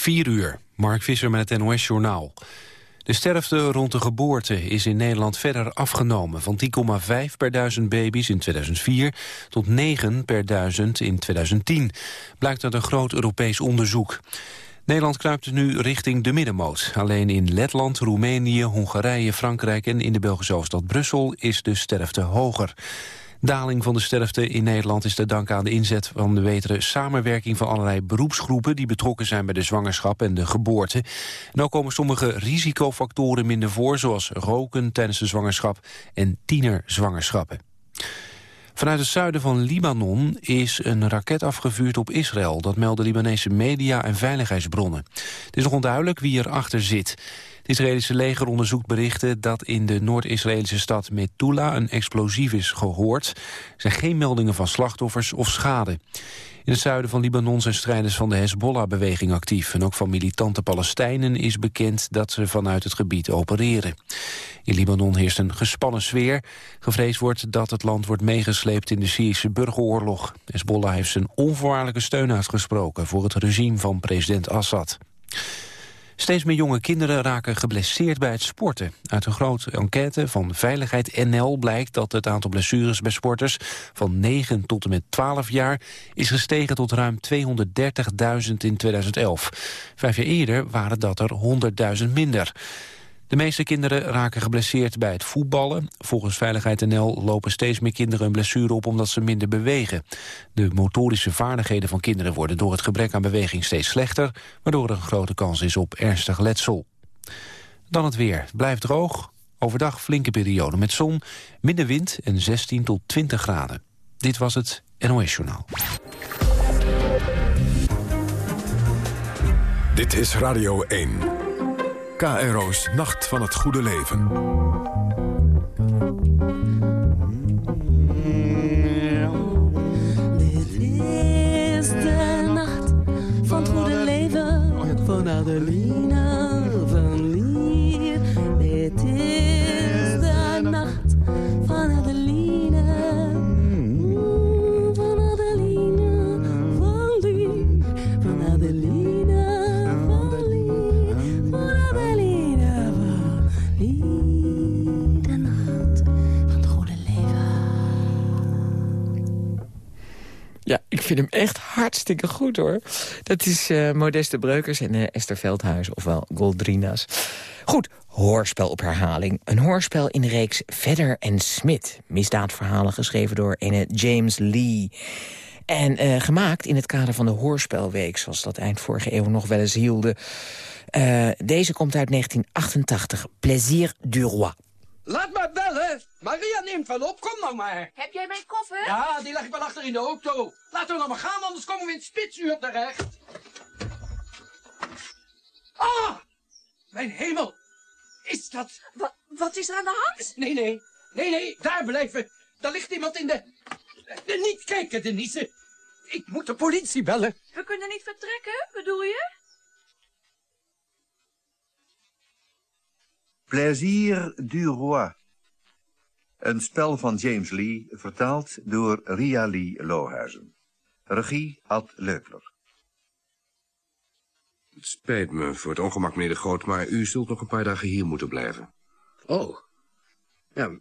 4 uur, Mark Visser met het NOS-journaal. De sterfte rond de geboorte is in Nederland verder afgenomen... van 10,5 per duizend baby's in 2004 tot 9 per duizend in 2010. Blijkt uit een groot Europees onderzoek. Nederland kruipt nu richting de middenmoot. Alleen in Letland, Roemenië, Hongarije, Frankrijk en in de Belgische hoofdstad Brussel is de sterfte hoger. Daling van de sterfte in Nederland is te danken aan de inzet van de betere samenwerking van allerlei beroepsgroepen die betrokken zijn bij de zwangerschap en de geboorte. Ook komen sommige risicofactoren minder voor, zoals roken tijdens de zwangerschap en tienerzwangerschappen. Vanuit het zuiden van Libanon is een raket afgevuurd op Israël. Dat melden Libanese media en veiligheidsbronnen. Het is nog onduidelijk wie erachter zit. Israëlische leger onderzoekt berichten dat in de Noord-Israëlische stad Metula een explosief is gehoord. Er zijn geen meldingen van slachtoffers of schade. In het zuiden van Libanon zijn strijders van de Hezbollah-beweging actief. En ook van militante Palestijnen is bekend dat ze vanuit het gebied opereren. In Libanon heerst een gespannen sfeer. Gevreesd wordt dat het land wordt meegesleept in de Syrische burgeroorlog. Hezbollah heeft zijn onvoorwaardelijke steun uitgesproken voor het regime van president Assad. Steeds meer jonge kinderen raken geblesseerd bij het sporten. Uit een grote enquête van Veiligheid NL blijkt dat het aantal blessures bij sporters van 9 tot en met 12 jaar is gestegen tot ruim 230.000 in 2011. Vijf jaar eerder waren dat er 100.000 minder. De meeste kinderen raken geblesseerd bij het voetballen. Volgens Veiligheid NL lopen steeds meer kinderen een blessure op omdat ze minder bewegen. De motorische vaardigheden van kinderen worden door het gebrek aan beweging steeds slechter, waardoor er een grote kans is op ernstig letsel. Dan het weer. Blijft droog. Overdag flinke periode met zon, minder wind en 16 tot 20 graden. Dit was het NOS Journaal. Dit is Radio 1. KRO's Nacht van het Goede Leven. Vind hem echt hartstikke goed, hoor. Dat is eh, Modeste Breukers en eh, Esther Veldhuis, ofwel Goldrina's. Goed, hoorspel op herhaling. Een hoorspel in de reeks Vedder en Smit. Misdaadverhalen geschreven door ene James Lee. En eh, gemaakt in het kader van de Hoorspelweek... zoals dat eind vorige eeuw nog wel eens hielden. Eh, deze komt uit 1988. Plaisir du Roi. Laat maar bellen. Maria neemt wel op. Kom nou maar. Heb jij mijn koffer? Ja, die leg ik wel achter in de auto. Laten we nou maar gaan, anders komen we in het spitsuur terecht. Ah! Mijn hemel. Is dat... Wat, wat is er aan de hand? Nee, nee. Nee, nee. Daar blijven. Daar ligt iemand in de... de niet kijken, Denise. Ik moet de politie bellen. We kunnen niet vertrekken, bedoel je? Plaisir du Roi. Een spel van James Lee, vertaald door Ria Lee Lohuizen. Regie Ad Leupler. Het spijt me voor het ongemak, meneer de Groot, maar u zult nog een paar dagen hier moeten blijven. Oh. Ja,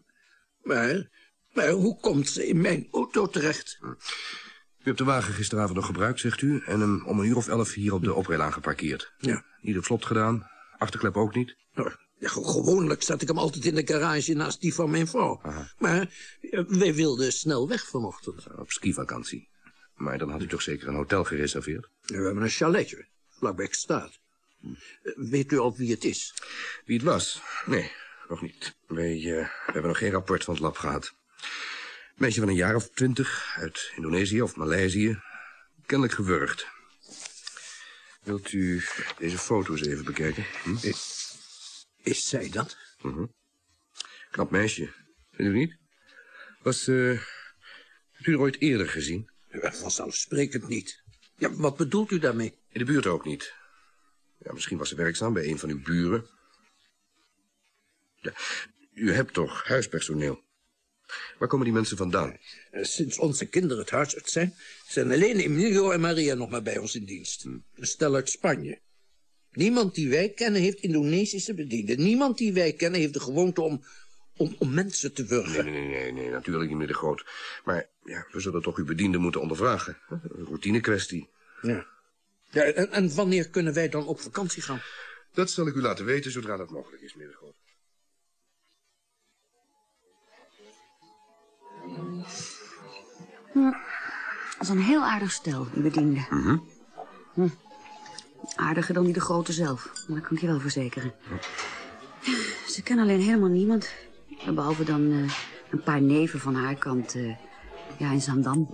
maar... Maar hoe komt ze in mijn auto terecht? U hebt de wagen gisteravond nog gebruikt, zegt u, en hem om een uur of elf hier op de oprijlaan geparkeerd. Ja. Niet op slot gedaan, achterklep ook niet. Nou, Ja, ge- gewoonlijk zet ik hem altijd in de garage naast die van mijn vrouw. Maar eh, wij wilden snel weg vanochtend. Op skivakantie. Maar dan had u toch zeker een hotel gereserveerd? We hebben een chaletje, vlakbij staat. Weet u al wie het is? Wie het was? Nee, nog niet. Wij eh, hebben nog geen rapport van het lab gehad. Meisje van een jaar of twintig, uit Indonesië of Maleisië. Kennelijk gewurgd. Wilt u deze foto's even bekijken? Hm? Is zij dat? Knap meisje. Vindt u niet? Was, eh... Hebt u er ooit eerder gezien? Ja, vanzelfsprekend niet. Ja, wat bedoelt u daarmee? In de buurt ook niet. Ja, misschien was ze werkzaam bij een van uw buren. Ja, u hebt toch huispersoneel? Waar komen die mensen vandaan? Eh, Sinds onze kinderen het huis uit zijn... zijn alleen Emilio en Maria nog maar bij ons in dienst. Een stel uit Spanje. Niemand die wij kennen heeft Indonesische bedienden. Niemand die wij kennen heeft de gewoonte om, om, om mensen te wurgen. nee, nee, nee, nee, natuurlijk niet, meneer de Groot. Maar ja, we zullen toch uw bediende moeten ondervragen. hè? Een routine kwestie. Ja. Ja, en, en wanneer kunnen wij dan op vakantie gaan? Dat zal ik u laten weten zodra dat mogelijk is, meneer de Groot. Dat is een heel aardig stel, die bediende. Hm. Aardiger dan die de grote zelf, dat kan ik je wel verzekeren. Ze kennen alleen helemaal niemand. Behalve dan eh, een paar neven van haar kant, eh, ja, in Zandam.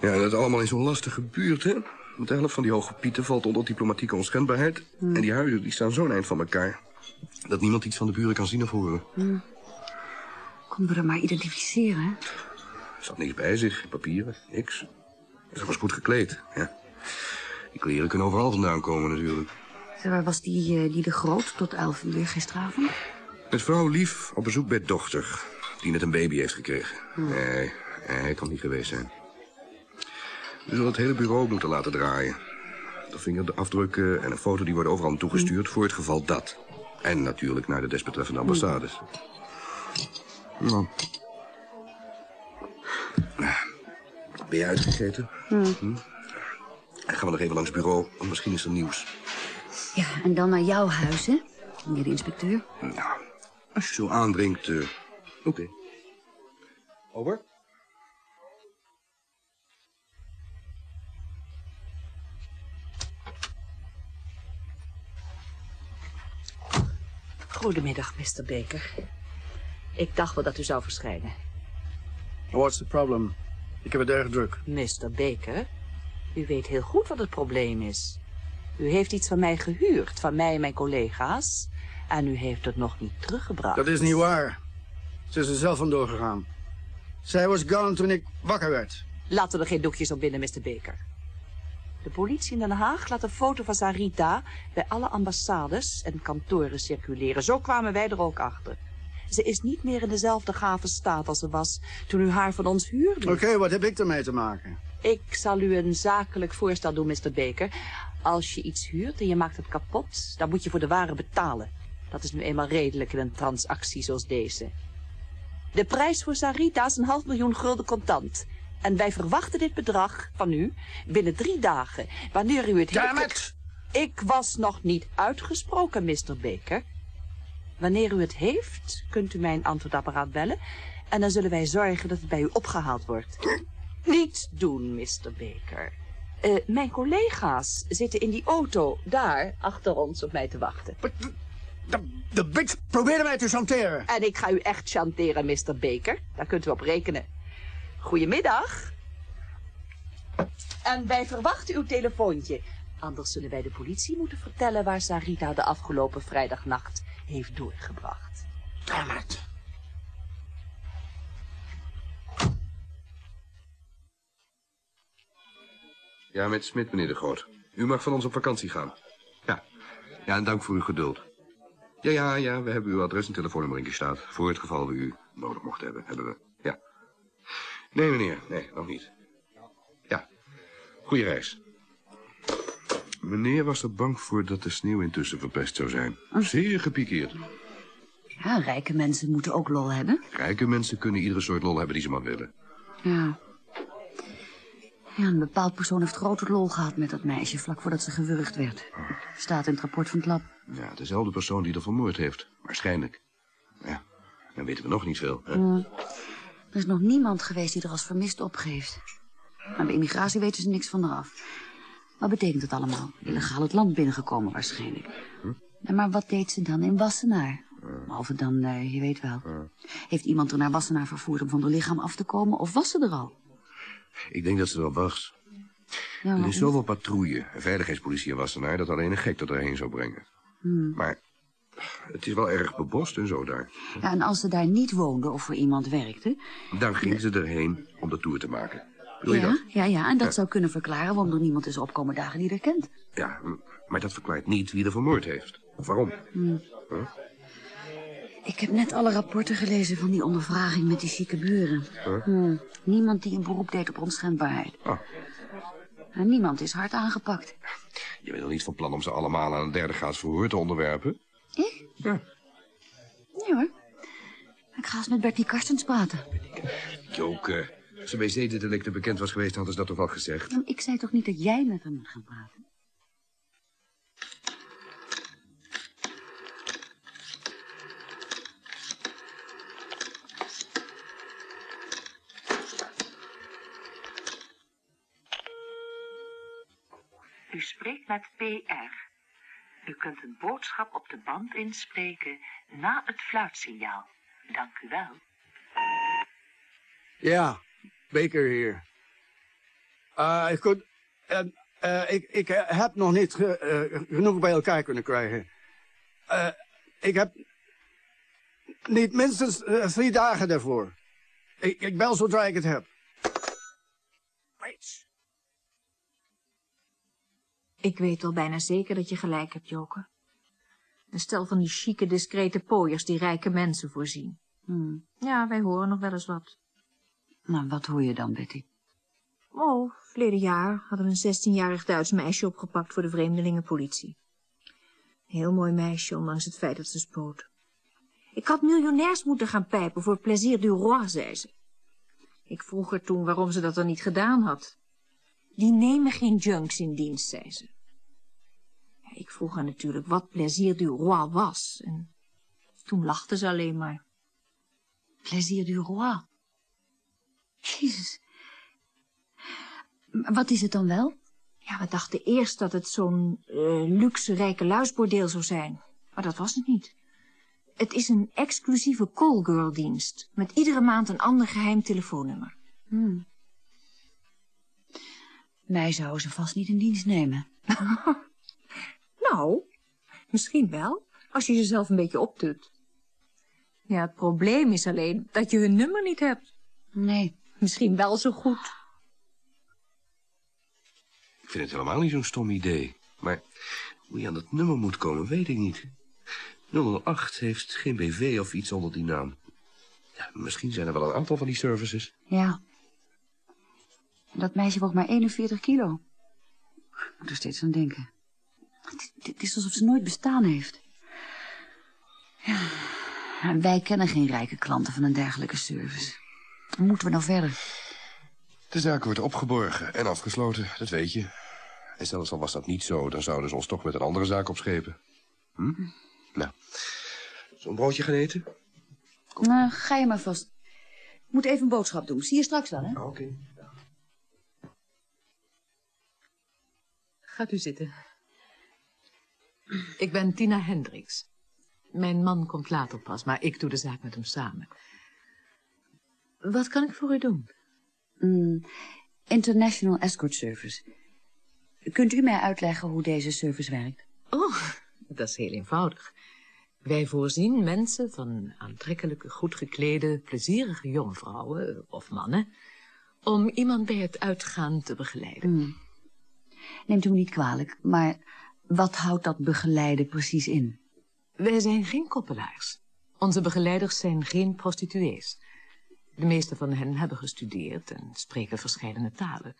Ja, en dat allemaal in zo'n lastige buurt, hè? Want de helft van die hoge pieten valt onder diplomatieke onschendbaarheid. En die huizen die staan zo'n eind van elkaar... dat niemand iets van de buren kan zien of horen. Konden we er maar identificeren, hè? Er zat niks bij zich, papieren, niks. Ze was goed gekleed, ja. Die kleren kunnen overal vandaan komen natuurlijk. Waar was die, eh, die de groot tot elf uur gisteravond? Met vrouw Lief op bezoek bij dochter, die net een baby heeft gekregen. Nee, hij kan niet geweest zijn. We zullen het hele bureau moeten laten draaien. De vingerafdrukken en een foto die worden overal toegestuurd voor het geval dat. En natuurlijk naar de desbetreffende ambassades. Nou. Ben je uitgegeten? Hm? Gaan we nog even langs het bureau, want misschien is er nieuws. Ja, en dan naar jouw huis, hè? Meneer de inspecteur. Nou, als je zo aandringt... eh, Oké. Over? Goedemiddag, Mr. Baker. Ik dacht wel dat u zou verschijnen. What's the problem? Ik heb het erg druk. Mr. Baker, u weet heel goed wat het probleem is. U heeft iets van mij gehuurd, van mij en mijn collega's. En u heeft het nog niet teruggebracht. Dat is niet waar. Ze is er zelf vandoor gegaan. Zij was gone toen ik wakker werd. Laten er geen doekjes op binnen, Mr. Baker. De politie in Den Haag laat een foto van Sarita bij alle ambassades en kantoren circuleren. Zo kwamen wij er ook achter. Ze is niet meer in dezelfde gave staat als ze was toen u haar van ons huurde. Oké, wat heb ik ermee te maken? Ik zal u een zakelijk voorstel doen, Mr. Baker. Als je iets huurt en je maakt het kapot, dan moet je voor de ware betalen. Dat is nu eenmaal redelijk in een transactie zoals deze. De prijs voor Sarita is een half miljoen gulden contant. En wij verwachten dit bedrag van u binnen drie dagen. Wanneer u het Damn heeft... Ik was nog niet uitgesproken, Mr. Baker. Wanneer u het heeft, kunt u mijn antwoordapparaat bellen... en dan zullen wij zorgen dat het bij u opgehaald wordt. Niet doen, Mr. Baker. Eh, mijn collega's zitten in die auto daar achter ons op mij te wachten. De, de bitch probeerde mij te chanteren. En ik ga u echt chanteren, Mr. Baker. Daar kunt u op rekenen. Goedemiddag. En wij verwachten uw telefoontje. Anders zullen wij de politie moeten vertellen waar Sarita de afgelopen vrijdagnacht heeft doorgebracht. Damn it. Ja, met Smit, meneer de Groot. U mag van ons op vakantie gaan. Ja. Ja, en dank voor uw geduld. Ja, ja, ja, we hebben uw adres en telefoonnummer ingestaat. Voor het geval we u nodig mochten hebben, hebben we. Ja. Nee, meneer. Nee, nog niet. Ja. Goeie reis. Meneer was er bang voor dat de sneeuw intussen verpest zou zijn. Zeer gepikeerd. Ja, rijke mensen moeten ook lol hebben. Rijke mensen kunnen iedere soort lol hebben die ze maar willen. Ja. Ja, een bepaald persoon heeft grote lol gehad met dat meisje... vlak voordat ze gewurgd werd. Staat in het rapport van het lab. Ja, dezelfde persoon die er vermoord heeft. Waarschijnlijk. Ja, dan weten we nog niet veel. Hè? Ja. Er is nog niemand geweest die er als vermist opgeeft. Maar bij immigratie weten ze niks van eraf. Wat betekent het allemaal? Illegaal het land binnengekomen waarschijnlijk. Ja, maar wat deed ze dan in Wassenaar? Behalve dan, eh, je weet wel. Heeft iemand er naar Wassenaar vervoerd om van haar lichaam af te komen? Of was ze er al? Ik denk dat ze er al was. Ja, Er is zoveel patrouille en veiligheidspolitie in Wassenaar... dat alleen een gek dat erheen zou brengen. Hmm. Maar het is wel erg bebost en zo daar. Ja, en als ze daar niet woonde of voor iemand werkte... Dan ging ze erheen om de tour te maken. Wil je Ja, dat? ja, ja, en dat Ja. zou kunnen verklaren waarom er niemand is opkomen dagen die er kent. Ja, maar dat verklaart niet wie er vermoord heeft. Of waarom. Hmm. Huh? Ik heb net alle rapporten gelezen van die ondervraging met die chique buren. Huh? Hmm, Niemand die een beroep deed op onschendbaarheid. Ah. En niemand is hard aangepakt. Je bent nog niet van plan om ze allemaal aan een derde graads verhoor te onderwerpen? Ik? Ja. Nee hoor. Ik ga eens met Bertie Karstens praten. Joke, als ze bij zedendelicten bekend was geweest, hadden ze dat toch wel gezegd? Maar Ik zei toch niet dat jij met hem moet gaan praten? Spreekt met PR. U kunt een boodschap op de band inspreken na het fluitsignaal. Dank u wel. Ja, Baker hier. Eh, ik, kon, en, eh, ik, ik heb nog niet ge- eh, genoeg bij elkaar kunnen krijgen. Eh, ik heb niet minstens drie dagen daarvoor. Ik, ik bel zodra ik het heb. Ik weet wel bijna zeker dat je gelijk hebt, Joke. Een stel van die chique, discrete pooiers die rijke mensen voorzien. Hmm. Ja, wij horen nog wel eens wat. Nou, wat hoor je dan, Betty? Oh, verleden jaar hadden we een zestienjarig Duits meisje opgepakt voor de vreemdelingenpolitie. Een heel mooi meisje, ondanks het feit dat ze spoot. Ik had miljonairs moeten gaan pijpen voor plezier du roi, zei ze. Ik vroeg haar toen waarom ze dat dan niet gedaan had. Die nemen geen junks in dienst, zei ze. Ik vroeg haar natuurlijk wat plezier du roi was. En toen lachte ze alleen maar. Plezier du roi. Jezus. Wat is het dan wel? Ja, we dachten eerst dat het zo'n eh, luxe rijke luisbordeel zou zijn. Maar dat was het niet. Het is een exclusieve callgirl-dienst. Met iedere maand een ander geheim telefoonnummer. Hmm. Mij zouden ze vast niet in dienst nemen. Nou, misschien wel. Als je jezelf een beetje optut. Ja, het probleem is alleen dat je hun nummer niet hebt. Nee. Misschien wel zo goed. Ik vind het helemaal niet zo'n stom idee. Maar hoe je aan dat nummer moet komen, weet ik niet. 008 heeft geen BV of iets onder die naam. Ja, misschien zijn er wel een aantal van die services. Ja. Dat meisje woog maar 41 kilo. Ik moet er steeds aan denken. Het, is alsof ze nooit bestaan heeft. Ja. Wij kennen geen rijke klanten van een dergelijke service. Hoe moeten we nou verder? De zaak wordt opgeborgen en afgesloten, dat weet je. En zelfs al was dat niet zo, dan zouden ze ons toch met een andere zaak opschepen. Hm? Nou, zo'n broodje gaan eten? Nou, ga je maar vast. Ik moet even een boodschap doen. Zie je straks wel, hè? Oké. Gaat u zitten. Ik ben Tina Hendricks. Mijn man komt later pas, maar ik doe de zaak met hem samen. Wat kan ik voor u doen? Mm, International Escort Service. Kunt u mij uitleggen hoe deze service werkt? Oh, dat is heel eenvoudig. Wij voorzien mensen van aantrekkelijke, goed geklede, plezierige jonge vrouwen of mannen... om iemand bij het uitgaan te begeleiden. Mm. Neemt u me niet kwalijk, maar wat houdt dat begeleiden precies in? Wij zijn geen koppelaars. Onze begeleiders zijn geen prostituees. De meeste van hen hebben gestudeerd en spreken verschillende talen.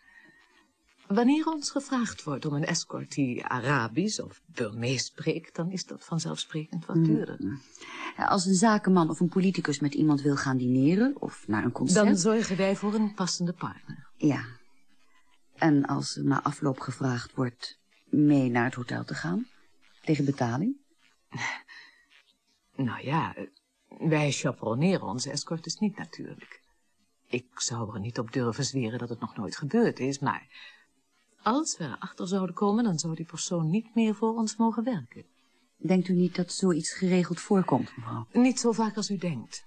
Wanneer ons gevraagd wordt om een escort die Arabisch of Burmees spreekt... dan is dat vanzelfsprekend wat duurder. Mm. Als een zakenman of een politicus met iemand wil gaan dineren of naar een concert... Dan zorgen wij voor een passende partner. Ja. En als er na afloop gevraagd wordt mee naar het hotel te gaan? Tegen betaling? Nou ja, eh, wij chaperoneren onze escortes niet natuurlijk. Ik zou er niet op durven zweren dat het nog nooit gebeurd is, maar... Als we erachter zouden komen, dan zou die persoon niet meer voor ons mogen werken. Denkt u niet dat zoiets geregeld voorkomt, mevrouw? Niet zo vaak als u denkt.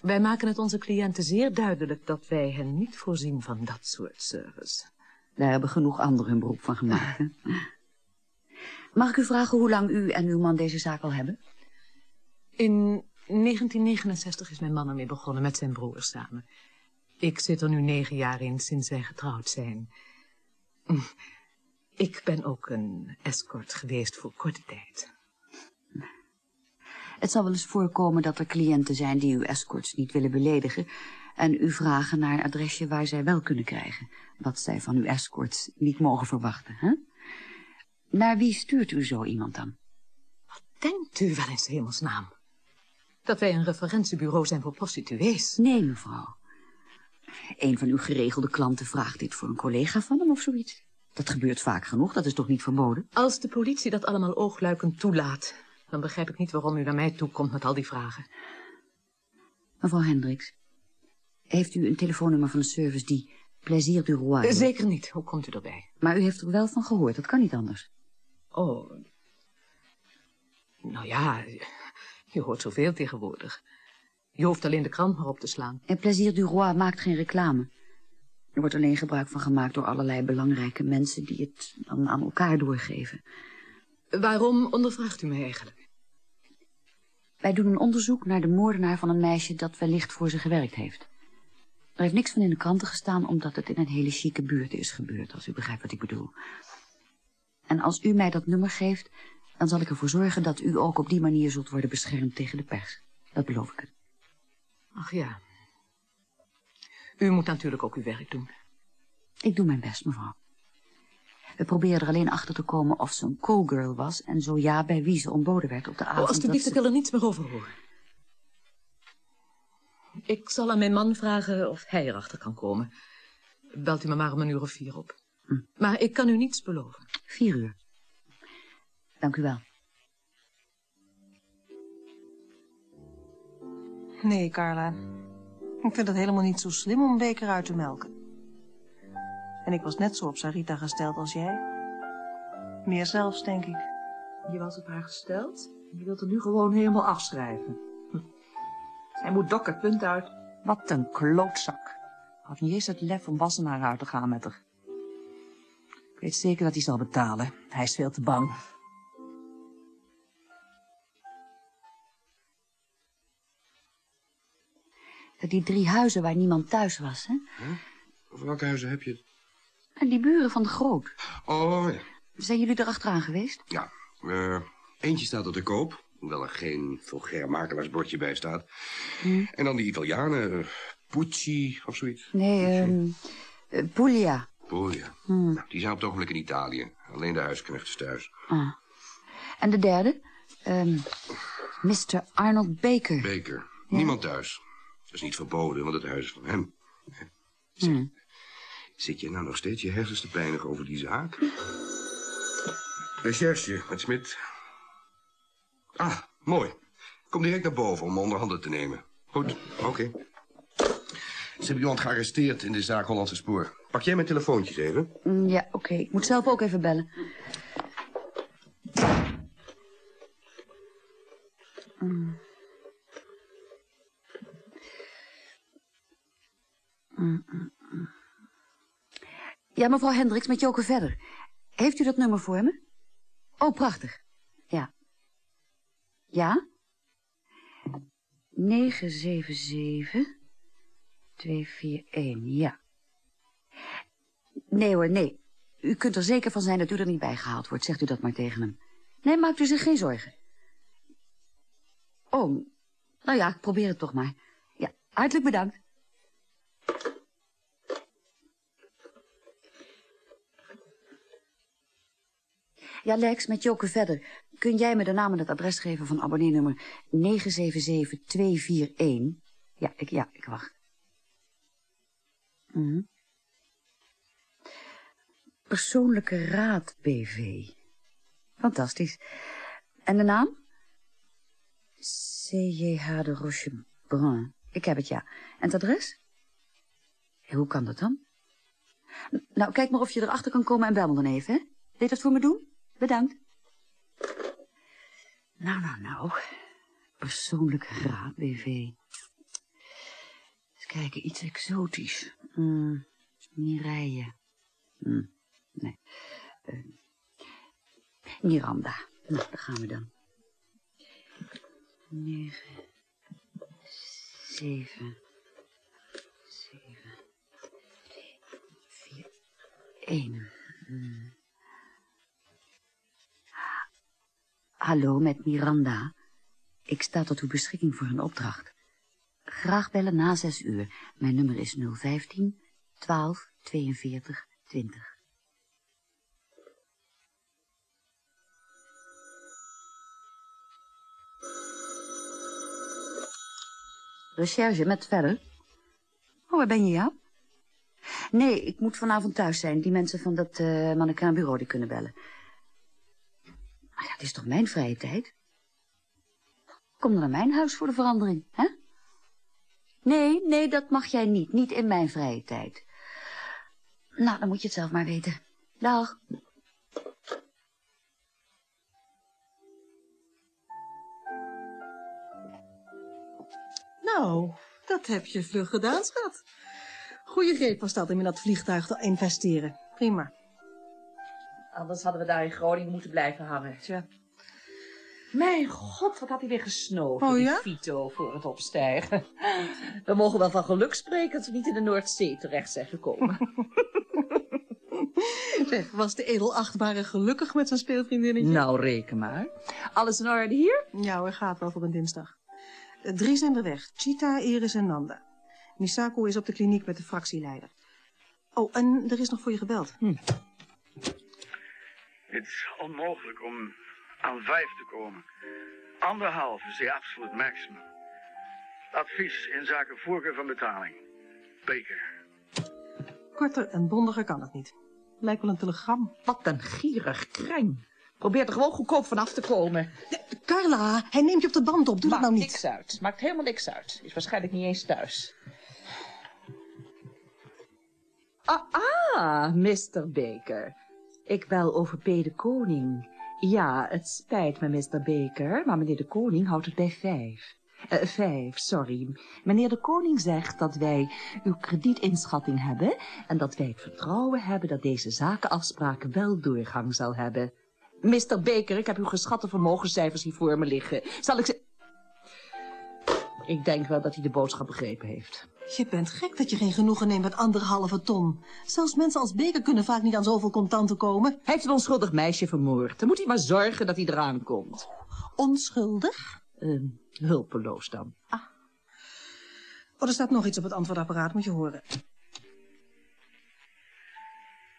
Wij maken het onze cliënten zeer duidelijk dat wij hen niet voorzien van dat soort service. Daar hebben genoeg anderen hun beroep van gemaakt. hè? Mag ik u vragen hoe lang u en uw man deze zaak al hebben? In 1969 is mijn man ermee begonnen met zijn broer samen. Ik zit er nu negen jaar in sinds wij getrouwd zijn. Ik ben ook een escort geweest voor korte tijd. Het zal wel eens voorkomen dat er cliënten zijn die uw escorts niet willen beledigen... En u vragen naar een adresje waar zij wel kunnen krijgen. Wat zij van uw escorts niet mogen verwachten, hè? Naar wie stuurt u zo iemand dan? Denkt u wel in hemelsnaam? Dat wij een referentiebureau zijn voor prostituees? Nee, mevrouw. Een van uw geregelde klanten vraagt dit voor een collega van hem of zoiets. Dat gebeurt vaak genoeg, dat is toch niet verboden? Als de politie dat allemaal oogluikend toelaat... dan begrijp ik niet waarom u naar mij toe komt met al die vragen. Mevrouw Hendricks, heeft u een telefoonnummer van de service die Plaisir du Roi... Zeker niet. Hoe komt u erbij? Maar u heeft er wel van gehoord, dat kan niet anders. Oh. Nou ja, je hoort zoveel tegenwoordig. Je hoeft alleen de krant maar op te slaan. En Plaisir du Roi maakt geen reclame. Er wordt alleen gebruik van gemaakt door allerlei belangrijke mensen... die het dan aan elkaar doorgeven. Waarom ondervraagt u mij eigenlijk? Wij doen een onderzoek naar de moordenaar van een meisje... dat wellicht voor ze gewerkt heeft. Er heeft niks van in de kranten gestaan... omdat het in een hele chique buurt is gebeurd... als u begrijpt wat ik bedoel. En als u mij dat nummer geeft... dan zal ik ervoor zorgen dat u ook op die manier zult worden beschermd tegen de pers. Dat beloof ik u. Ach ja. U moet natuurlijk ook uw werk doen. Ik doe mijn best, mevrouw. We proberen er alleen achter te komen of ze een callgirl was... en zo ja, bij wie ze ontboden werd op de avond... Oh, alsjeblieft, dat ik wil er niets meer over horen. Ik zal aan mijn man vragen of hij erachter kan komen. Belt u me maar om een uur of vier op. Maar ik kan u niets beloven. Vier uur. Dank u wel. Nee, Carla. Ik vind het helemaal niet zo slim om een beker uit te melken. En ik was net zo op Sarita gesteld als jij. Meer zelfs, denk ik. Je was op haar gesteld. Je wilt er nu gewoon helemaal afschrijven. Zij moet dokken, punt uit. Wat een klootzak. Had niet eens het lef om Wassenaar uit te gaan met haar. Ik weet zeker dat hij zal betalen. Hij is veel te bang. Die drie huizen waar niemand thuis was, hè? Over welke huizen heb je het? En die buren van de Groot. Oh, ja. Zijn jullie erachteraan geweest? Ja, eh, eentje staat er te koop. Hoewel er geen vulgair makelaarsbordje bij staat. Hm. En dan die Italianen, eh, Pucci of zoiets. Nee, eh, Puglia. Ja. Hm. Nou, die zijn op het ogenblik in Italië. Alleen de huisknecht is thuis. Ah. En de derde? Ehm Mr. Arnold Baker. Baker. Niemand thuis. Dat is niet verboden, want het huis is van hem. Hm. Zit je nou nog steeds je hersens te pijnigen over die zaak? Recherche met Smit. Ah, mooi. Kom direct naar boven om me onder handen te nemen. Goed, oké. Ze hebben iemand gearresteerd in de zaak Hollandse Spoor. Pak jij mijn telefoontjes even? Mm, Ja, oké. Ik moet zelf ook even bellen. Mm, mm. Ja, mevrouw Hendricks, met Joke verder. Heeft u dat nummer voor me? Oh, prachtig. Ja. Ja? 977 241, ja. Nee hoor, nee. U kunt er zeker van zijn dat u er niet bij gehaald wordt. Zegt u dat maar tegen hem. Nee, maakt u zich geen zorgen. Oh, nou ja, ik probeer het toch maar. Ja, hartelijk bedankt. Ja, Lex, met Joke verder. Kun jij me de naam en het adres geven van abonneenummer 977241? Ja, ik, ja, ik wacht. Mhm. Persoonlijke Raad BV. Fantastisch. En de naam? CJH de Rochebrun. Ik heb het, ja. En het adres? Ja, hoe kan dat dan? Nou, kijk maar of je erachter kan komen en bel me dan even, hè? Wil dat voor me doen? Bedankt. Nou, nou, nou. Persoonlijke Raad BV. Eens kijken, iets exotisch. Mm, Mireille. Mm, nee. Eh, Miranda. Nou, daar gaan we dan. Negen. Zeven. Zeven. Vier. Één. Mm. Hallo, met Miranda. Ik sta tot uw beschikking voor een opdracht. Graag bellen na zes uur. Mijn nummer is 015 12 42 20. Recherche met verder. Oh, waar ben je, ja? Nee, ik moet vanavond thuis zijn. Die mensen van dat uh, bureau die kunnen bellen. Maar ja, het is toch mijn vrije tijd? Kom dan naar mijn huis voor de verandering, hè? Nee, nee, dat mag jij niet. Niet in mijn vrije tijd. Nou, dan moet je het zelf maar weten. Dag. Nou, dat heb je vlug gedaan, schat. Goeie greep was dat in dat vliegtuig te investeren. Prima. Anders hadden we daar in Groningen moeten blijven hangen. Tja. Mijn god, wat had hij weer gesnoven, Oh, die ja? Vito, voor het opstijgen. We mogen wel van geluk spreken dat we niet in de Noordzee terecht zijn gekomen. Zeg, was de edelachtbare gelukkig met zijn speelvriendinnetje? nou, reken maar. Alles in orde hier? Ja hoor, gaat wel voor een dinsdag. Eh, Drie zijn er weg. Chita, Iris en Nanda. Misako is op de kliniek met de fractieleider. Oh, en er is nog voor je gebeld. Hm. Het is onmogelijk om aan vijf te komen. Anderhalf is de absoluut maximum. Advies in zaken voorkeur van betaling. Beker. Korter en bondiger kan het niet. Lijkt wel een telegram. Wat een gierig kreng. Probeer er gewoon goedkoop vanaf te komen. Carla, hij neemt je op de band op. Doe Maakt dat nou niet. niks uit. Maakt helemaal niks uit. Is waarschijnlijk niet eens thuis. Ah, ah, Mr. Baker. Ik bel over P. de Koning. Ja, het spijt me, Mr. Baker, maar meneer de Koning houdt het bij vijf. Eh, vijf, sorry. Meneer de Koning zegt dat wij uw kredietinschatting hebben... en dat wij het vertrouwen hebben dat deze zakenafspraak wel doorgang zal hebben. Mr. Baker, ik heb uw geschatte vermogenscijfers hier voor me liggen. Zal ik ze... Ik denk wel dat hij de boodschap begrepen heeft. Je bent gek dat je geen genoegen neemt met anderhalve ton. Zelfs mensen als Beker kunnen vaak niet aan zoveel contanten komen. Hij heeft een onschuldig meisje vermoord. Dan moet hij maar zorgen dat hij eraan komt. Onschuldig? Uh, hulpeloos dan. Oh, er staat nog iets op het antwoordapparaat, moet je horen.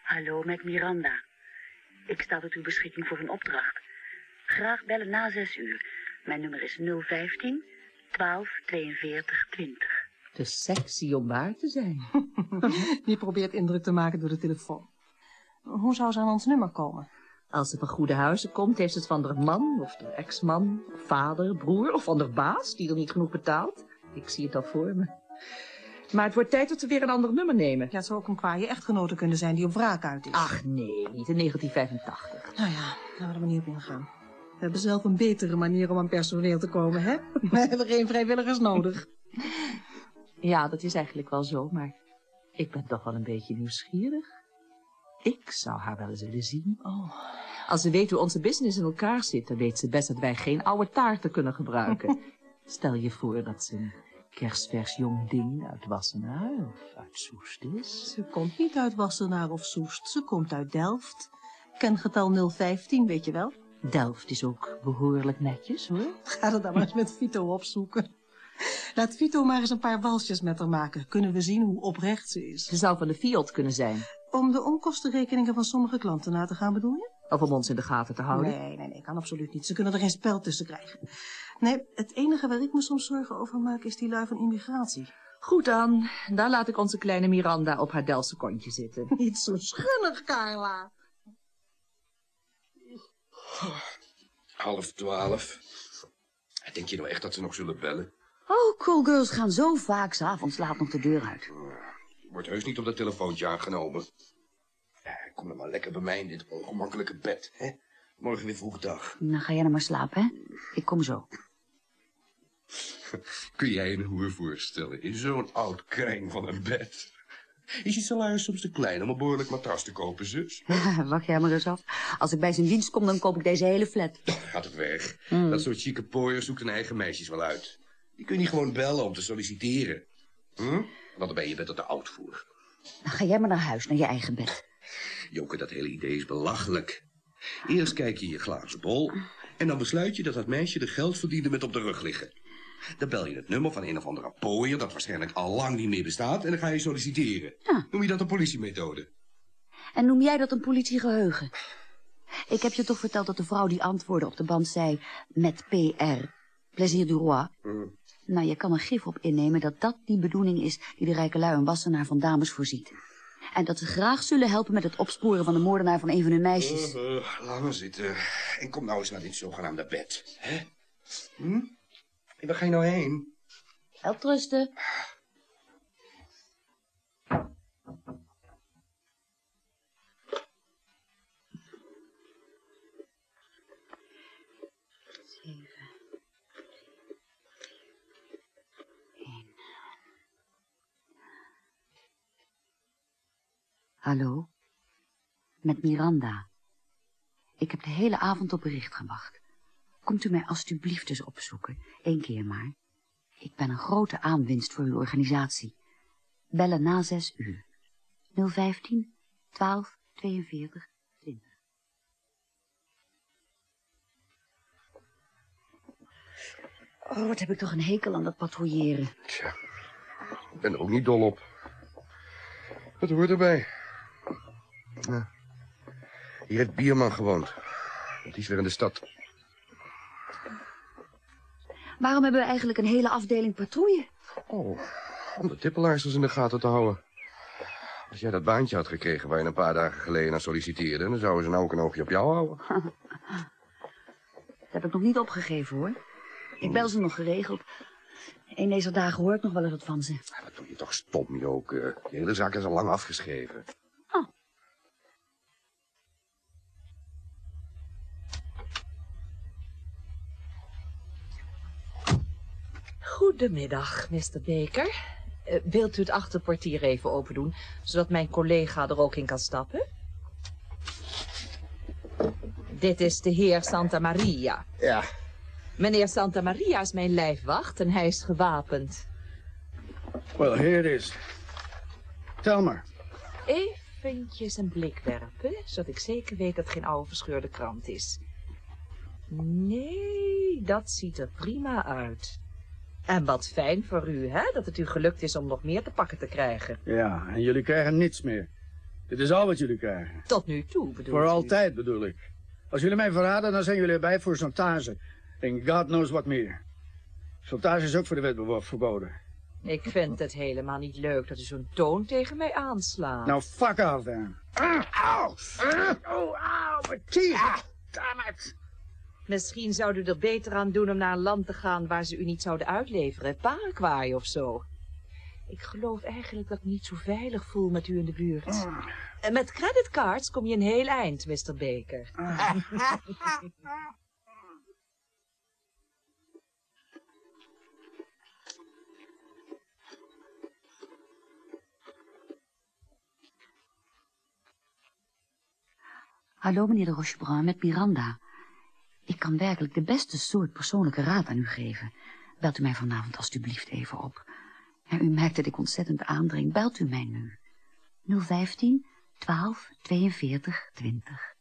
Hallo, met Miranda. Ik sta tot uw beschikking voor een opdracht. Graag bellen na zes uur. Mijn nummer is 015 12 42 20. Te sexy om waar te zijn. Die probeert indruk te maken door de telefoon. Hoe zou ze aan ons nummer komen? Als ze van goede huizen komt, heeft ze het van haar man of de ex-man, vader, broer of van de baas die er niet genoeg betaalt. Ik zie het al voor me. Maar het wordt tijd dat we weer een ander nummer nemen. Ja, het zou ook een kwaaie echtgenote kunnen zijn die op wraak uit is. Ach nee, niet in 1985. Nou ja, laten we er maar niet op ingaan. We hebben zelf een betere manier om aan personeel te komen, hè? We hebben geen vrijwilligers nodig. Ja, dat is eigenlijk wel zo, maar ik ben toch wel een beetje nieuwsgierig. Ik zou haar wel eens willen zien. Oh. Als ze weet hoe onze business in elkaar zit, dan weet ze best dat wij geen oude taarten kunnen gebruiken. Stel je voor dat ze een kerstvers jong ding uit Wassenaar of uit Soest is. Ze komt niet uit Wassenaar of Soest, ze komt uit Delft. Kengetal 015, weet je wel? Delft is ook behoorlijk netjes, hoor. Ga er dan maar eens met Vito opzoeken. Laat Vito maar eens een paar walsjes met haar maken. Kunnen we zien hoe oprecht ze is. Ze zou van de Fiat kunnen zijn. Om de onkostenrekeningen van sommige klanten na te gaan, bedoel je? Of om ons in de gaten te houden. Nee, nee, nee, kan absoluut niet. Ze kunnen er geen spel tussen krijgen. Nee, het enige waar ik me soms zorgen over maak is die lui van immigratie. Goed dan, daar laat ik onze kleine Miranda op haar Delse kontje zitten. Niet zo schunnig, Carla. Half twaalf. Denk je nou echt dat ze nog zullen bellen? Oh, cool girls gaan zo vaak s'avonds laat nog de deur uit. Wordt heus niet op dat telefoontje aangenomen. Kom dan maar lekker bij mij in dit ongemakkelijke bed. Hè? Morgen weer vroeg dag. Nou, ga jij nou maar slapen, hè? Ik kom zo. Kun jij een hoer voorstellen in zo'n oud kreng van een bed? Is je salaris soms te klein om een behoorlijk matras te kopen, zus? Wacht jij maar eens af. Als ik bij zijn dienst kom, dan koop ik deze hele flat. Gaat het weg. Mm. Dat soort chique pooier zoekt hun eigen meisjes wel uit. Die kun je niet gewoon bellen om te solliciteren. Hm? Want dan ben je bent er te oud voor. Dan ga jij maar naar huis, naar je eigen bed. Joke, dat hele idee is belachelijk. Eerst kijk je je glazen bol... en dan besluit je dat dat meisje er geld verdiende met op de rug liggen. Dan bel je het nummer van een of andere pooier... dat waarschijnlijk al lang niet meer bestaat... en dan ga je solliciteren. Noem je dat een politiemethode? En noem jij dat een politiegeheugen? Ik heb je toch verteld dat de vrouw die antwoordde op de band zei... met PR, plezier du roi. Nou, je kan er gif op innemen dat dat die bedoeling is... die de rijke lui een wassenaar van dames voorziet. En dat ze graag zullen helpen met het opsporen van de moordenaar van een van hun meisjes. Uh, uh, laat maar zitten. En kom nou eens naar dit zogenaamde bed. Hè? Hm? Waar ga je nou heen? Welterusten. Hallo? Met Miranda. Ik heb de hele avond op bericht gewacht. Komt u mij alstublieft eens opzoeken, Eén keer maar. Ik ben een grote aanwinst voor uw organisatie. Bellen na zes uur. 015 12 42 20. Oh, wat heb ik toch een hekel aan dat patrouilleren. Tja, ik ben er ook niet dol op. Het hoort erbij. Ja. Hier heeft Bierman gewoond. Die is weer in de stad. Waarom hebben we eigenlijk een hele afdeling patrouille? Oh, om de tippelaarsters in de gaten te houden. Als jij dat baantje had gekregen waar je een paar dagen geleden naar solliciteerde... dan zouden ze nou ook een oogje op jou houden. Dat heb ik nog niet opgegeven, hoor. Ik bel ze nog geregeld. Een deze dagen hoor ik nog wel eens wat van ze. Wat doe je toch stom, Joke. De hele zaak is al lang afgeschreven. Goedemiddag, Mr. Baker. Uh, wilt u het achterportier even open doen, zodat mijn collega er ook in kan stappen? Dit is de heer Santa Maria. Ja. Meneer Santa Maria is mijn lijfwacht en hij is gewapend. Well, here it is. Tel maar. Eventjes een blik werpen, zodat ik zeker weet dat het geen oude verscheurde krant is. Nee, dat ziet er prima uit. En wat fijn voor u, hè, dat het u gelukt is om nog meer te pakken te krijgen. Ja, en jullie krijgen niets meer. Dit is al wat jullie krijgen. Tot nu toe, bedoel Voor u? altijd, bedoel ik. Als jullie mij verraden, dan zijn jullie erbij voor chantage. En God knows wat meer. Chantage is ook voor de wet verboden. Ik vind het helemaal niet leuk dat u zo'n toon tegen mij aanslaat. Nou, fuck off dan. Auw! Auw! Auw, mijn teeth! Damn it! Misschien zou u er beter aan doen om naar een land te gaan waar ze u niet zouden uitleveren. Paraguay of zo. Ik geloof eigenlijk dat ik me niet zo veilig voel met u in de buurt. En met creditcards kom je een heel eind, Mr. Baker. Hallo, meneer de Rochebrun, met Miranda. Kan werkelijk de beste soort persoonlijke raad aan u geven. Belt u mij vanavond alstublieft even op. Ja, u merkt dat ik ontzettend aandring. Belt u mij nu. 015 12 42 20.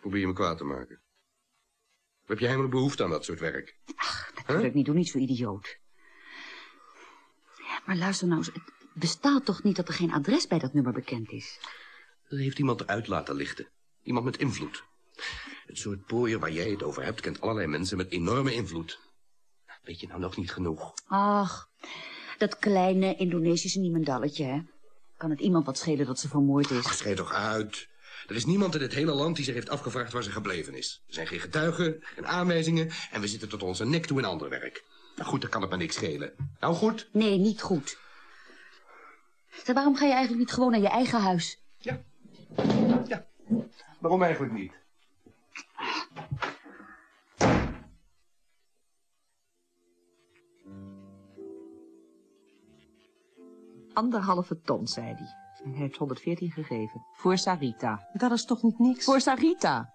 Probeer je me kwaad te maken. Heb je helemaal behoefte aan dat soort werk? Dat wil ik niet doen, niet zo idioot. Ja, maar luister nou eens, het bestaat toch niet dat er geen adres bij dat nummer bekend is? Er heeft iemand eruit laten lichten. Iemand met invloed. Het soort pooier waar jij het over hebt... kent allerlei mensen met enorme invloed. Weet je nou nog niet genoeg? Ach, dat kleine Indonesische niemendalletje, hè? Kan het iemand wat schelen dat ze vermoord is? Ach, schrijf toch uit. Er is niemand in het hele land die zich heeft afgevraagd waar ze gebleven is. Er zijn geen getuigen, geen aanwijzingen... en we zitten tot onze nek toe in ander werk. Nou goed, dan kan het me niks schelen. Nou goed? Nee, niet goed. Zeg, waarom ga je eigenlijk niet gewoon naar je eigen huis? Ja. Ja. Waarom eigenlijk niet? Anderhalve ton, zei hij. En hij heeft 114 gegeven. Voor Sarita. Dat is toch niet niks? Voor Sarita.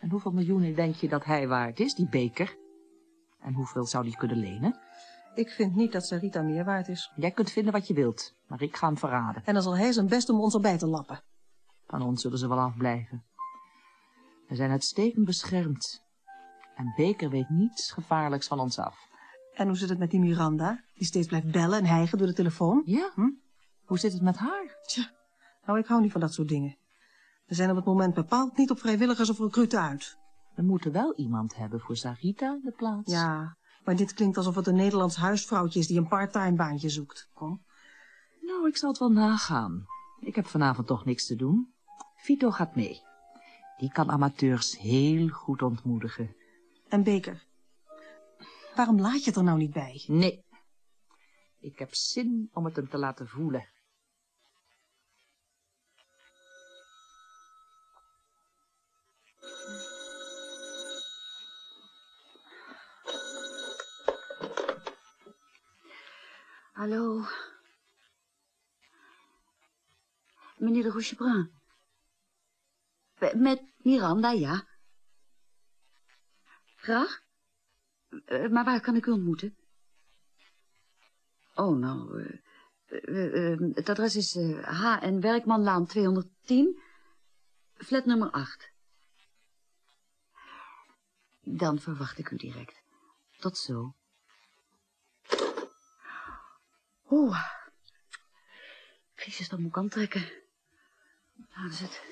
En hoeveel miljoenen denk je dat hij waard is, die beker? En hoeveel zou die kunnen lenen? Ik vind niet dat Sarita meer waard is. Jij kunt vinden wat je wilt, maar ik ga hem verraden. En dan zal hij zijn best om ons erbij te lappen. Van ons zullen ze wel afblijven. We zijn uitstekend beschermd. En Beker weet niets gevaarlijks van ons af. En hoe zit het met die Miranda? Die steeds blijft bellen en hijgen door de telefoon? Ja? Hm? Hoe zit het met haar? Tja, nou, ik hou niet van dat soort dingen. We zijn op het moment bepaald niet op vrijwilligers of recruten uit. We moeten wel iemand hebben voor Sarita in de plaats. Ja, maar dit klinkt alsof het een Nederlands huisvrouwtje is die een part-time baantje zoekt. Kom. Nou, ik zal het wel nagaan. Ik heb vanavond toch niks te doen. Vito gaat mee. Die kan amateurs heel goed ontmoedigen. En Beker, waarom laat je het er nou niet bij? Nee. Ik heb zin om het hem te laten voelen. Hallo. Meneer de Rochebrun. Met Miranda, ja. Graag. Eh, maar waar kan ik u ontmoeten? Oh, nou... eh, eh, het adres is H. en Werkmanlaan 210, flat nummer 8. Dan verwacht ik u direct. Tot zo. Oeh. Jezus, dat moet ik aantrekken. Nou, is het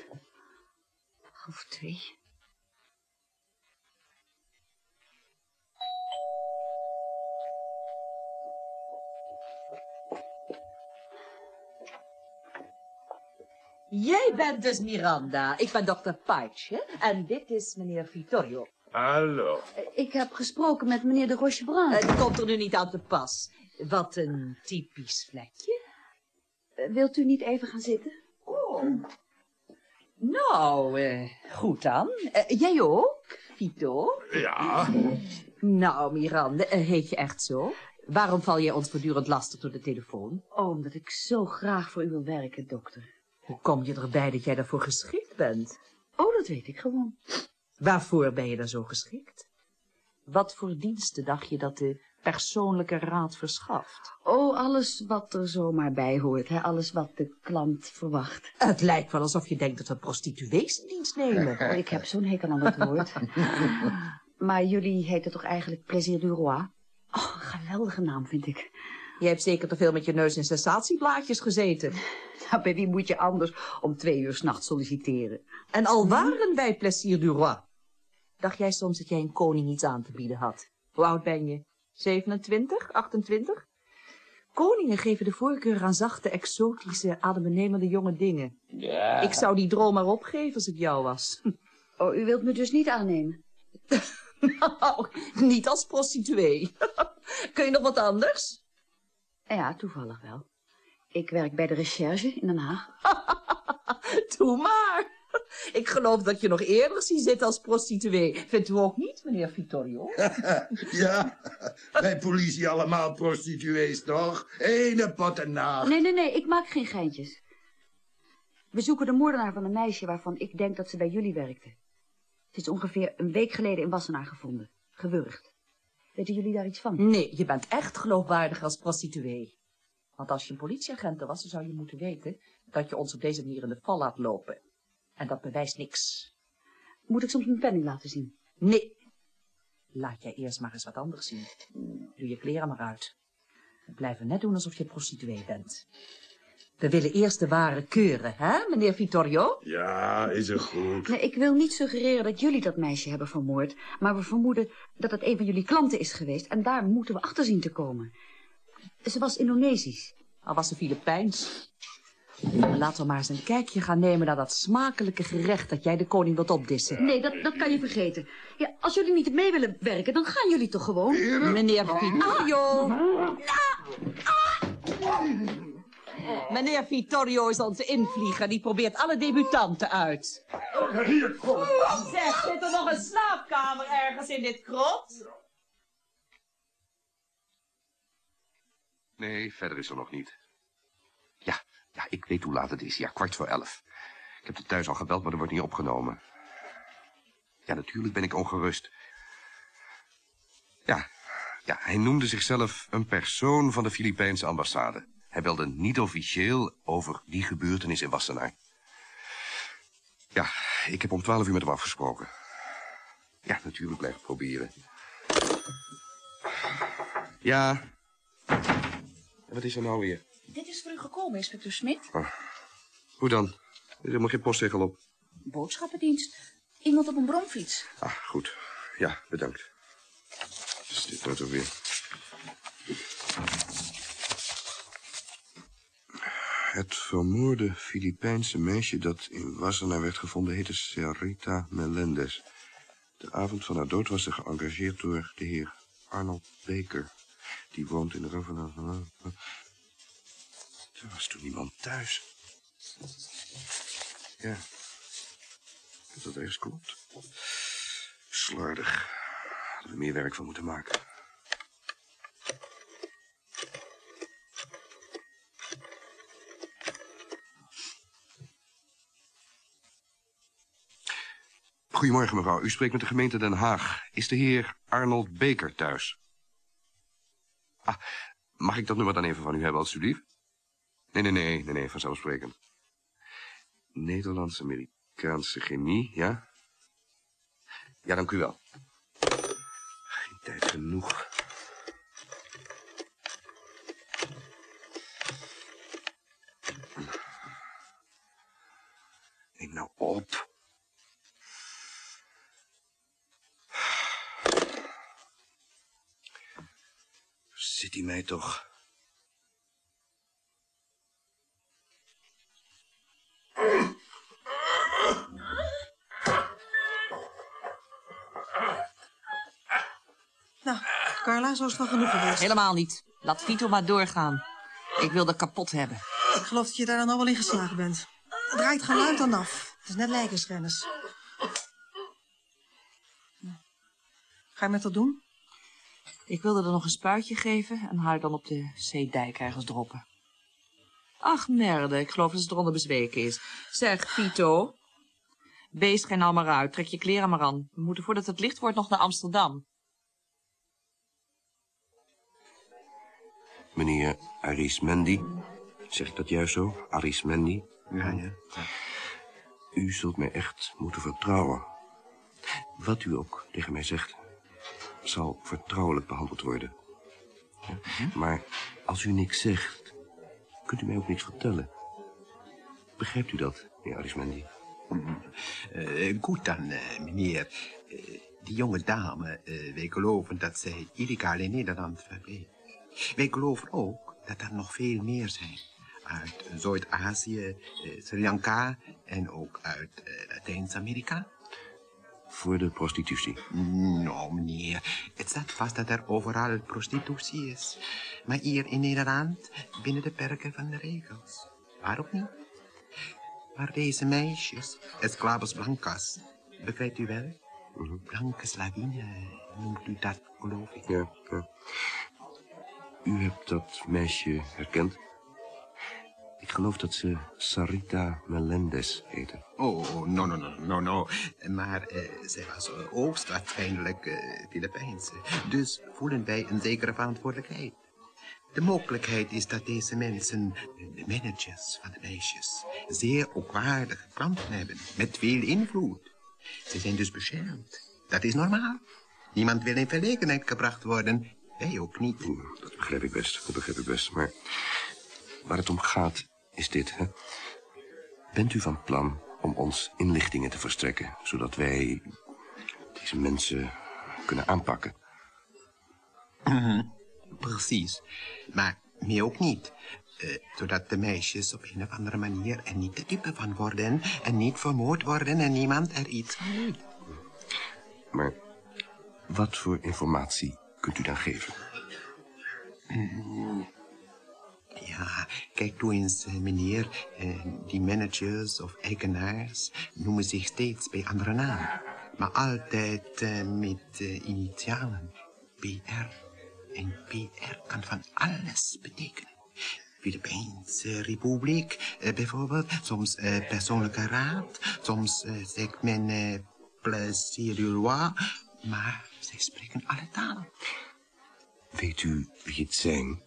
half twee. Jij bent dus Miranda. Ik ben dokter Paitje. En dit is meneer Vittorio. Hallo. Ik heb gesproken met meneer de Rochebrun. Het komt er nu niet aan te pas. Wat een typisch vlekje. Wilt u niet even gaan zitten? Oh. Nou, eh, goed dan. Eh, jij ook, Vito? Ja. Nou, Miranda, eh, heet je echt zo? Waarom val jij ons voortdurend lastig door de telefoon? Oh, omdat ik zo graag voor u wil werken, dokter. Hoe kom je erbij dat jij daarvoor geschikt bent? Oh, dat weet ik gewoon. Waarvoor ben je dan zo geschikt? Wat voor diensten dacht je dat de persoonlijke raad verschaft? Oh, alles wat er zomaar bij hoort, hè? alles wat de klant verwacht. Het lijkt wel alsof je denkt dat we prostituees in dienst nemen. Oh, ik heb zo'n hekel aan dat woord. maar jullie heten toch eigenlijk Plaisir du Roi? Oh, een geweldige naam, vind ik. Je hebt zeker te veel met je neus in sensatieblaadjes gezeten. Nou, bij wie moet je anders om twee uur s'nachts solliciteren? En al waren wij Plaisir du Roi. Dacht jij soms dat jij een koning iets aan te bieden had? Hoe oud ben je? 27, 28? Koningen geven de voorkeur aan zachte, exotische, adembenemende jonge dingen. Ja. Ik zou die droom maar opgeven als ik jou was. Oh, u wilt me dus niet aannemen? nou, niet als prostituee. Kun je nog wat anders? Ja, toevallig wel. Ik werk bij de recherche in Den Haag. Doe maar. Ik geloof dat je nog eerder ziet zitten als prostituee. Vindt u ook niet, meneer Vittorio? ja, bij politie allemaal prostituees, toch? Ene pot en. Nee, nee, nee, ik maak geen geintjes. We zoeken de moordenaar van een meisje waarvan ik denk dat ze bij jullie werkte. Ze is ongeveer een week geleden in Wassenaar gevonden. Gewurgd. Weten jullie daar iets van? Nee, je bent echt geloofwaardig als prostituee. Want als je een politieagent was, dan zou je moeten weten dat je ons op deze manier in de val laat lopen. En dat bewijst niks. Moet ik soms mijn penning laten zien? Nee. Laat jij eerst maar eens wat anders zien. Doe je kleren maar uit. We blijven net doen alsof je prostituee bent. We willen eerst de ware keuren, hè, meneer Vittorio? Ja, is er goed. Nee, ik wil niet suggereren dat jullie dat meisje hebben vermoord. Maar we vermoeden dat het een van jullie klanten is geweest. En daar moeten we achter zien te komen. Ze was Indonesisch. Al was ze Filipijns. Laten we maar eens een kijkje gaan nemen naar dat smakelijke gerecht dat jij de koning wilt opdissen. Nee, dat, dat kan je vergeten. Ja, als jullie niet mee willen werken, dan gaan jullie toch gewoon? Meneer Vittorio. Meneer Vittorio is onze invlieger. Die probeert alle debutanten uit. Hier, kom. Zeg, zit er nog een slaapkamer ergens in dit krot? Nee, verder is er nog niet. Ja, ik weet hoe laat het is. Ja, kwart voor elf. Ik heb het thuis al gebeld, maar er wordt niet opgenomen. Ja, natuurlijk ben ik ongerust. Ja, ja, hij noemde zichzelf een persoon van de Filipijnse ambassade. Hij belde niet officieel over die gebeurtenis in Wassenaar. Ja, ik heb om twaalf uur met hem afgesproken. Ja, natuurlijk blijf ik proberen. Ja. Wat is er nou weer? Dit is voor u gekomen, inspecteur Smit. Hoe dan? Er is helemaal geen postzegel op. Boodschappendienst. Iemand op een bromfiets. Ah, goed. Ja, bedankt. Wat is dit nou toch weer? Het vermoorde Filipijnse meisje dat in Wassenaar werd gevonden... heette Sarita Melendez. De avond van haar dood was ze geëngageerd door de heer Arnold Baker. Die woont in de Ravenna. Er was toen niemand thuis. Ja. Dat dat ergens klopt. Slordig. Hadden we meer werk van moeten maken. Goedemorgen, mevrouw. U spreekt met de gemeente Den Haag. Is de heer Arnold Beker thuis? Ah, mag ik dat nummer dan even van u hebben, alstublieft? Nee, nee, nee, nee, nee, vanzelfsprekend. Nederlands-Amerikaanse chemie, ja? Ja, dank u wel. Geen tijd genoeg. Neem nou op. Zit hij mij toch? Genoeg geweest. Helemaal niet. Laat Vito maar doorgaan. Ik wil dat kapot hebben. Ik geloof dat je daar dan al wel in geslagen bent. Het draait geluid dan af. Het is net lijkenschennis. Ga je met dat doen? Ik wilde er nog een spuitje geven en haar dan op de zeedijk ergens droppen. Ach, merde, ik geloof dat ze eronder bezweken is. Zeg, Vito. Beest geen al maar uit, trek je kleren maar aan. We moeten voordat het licht wordt nog naar Amsterdam. Meneer Arismendi. Zeg ik dat juist zo? Arismendi? Ja, ja. U zult mij echt moeten vertrouwen. Wat u ook tegen mij zegt, zal vertrouwelijk behandeld worden. Ja? Maar als u niks zegt, kunt u mij ook niks vertellen. Begrijpt u dat, meneer Arismendi? Eh, goed dan, eh, meneer. Eh, die jonge dame, wij geloven dat zij illegaal in Nederland verbleef. Wij geloven ook dat er nog veel meer zijn. Uit Zuid-Azië, eh, Sri Lanka en ook uit eh, Latijns-Amerika. Voor de prostitutie? Nou, meneer, het staat vast dat er overal prostitutie is. Maar hier in Nederland binnen de perken van de regels. Waarom niet? Maar deze meisjes, esclavos blancas, begrijpt u wel? Blanke slavine noemt u dat, geloof ik. Ja, ja. U hebt dat meisje herkend? Ik geloof dat ze Sarita Melendez heette. Oh, no, no, no, no, no. Maar eh, zij was uh, hoogstwaarschijnlijk uh, Filipijnse. Dus voelen wij een zekere verantwoordelijkheid. De mogelijkheid is dat deze mensen, de managers van de meisjes, zeer ookwaardige klanten hebben, met veel invloed. Ze zijn dus beschermd. Dat is normaal. Niemand wil in verlegenheid gebracht worden. Wij ook niet. Dat begrijp ik best, dat begrijp ik best. Maar waar het om gaat is dit, hè? Bent u van plan om ons inlichtingen te verstrekken... zodat wij deze mensen kunnen aanpakken? Mhm, Precies. Maar meer ook niet. Eh, zodat de meisjes op een of andere manier er niet de dupe van worden... en niet vermoord worden en niemand er iets van weet. Maar wat voor informatie kunt u dan geven? Ja, kijk toe eens, eh, meneer. eh, die managers of eigenaars noemen zich steeds bij andere naam. Maar altijd eh, met initialen. PR. En PR kan van alles betekenen. Filipijnse Republiek, bijvoorbeeld. Soms persoonlijke raad. Soms zegt men plaisir du roi. Maar zij spreken alle talen. Weet u wie het zijn?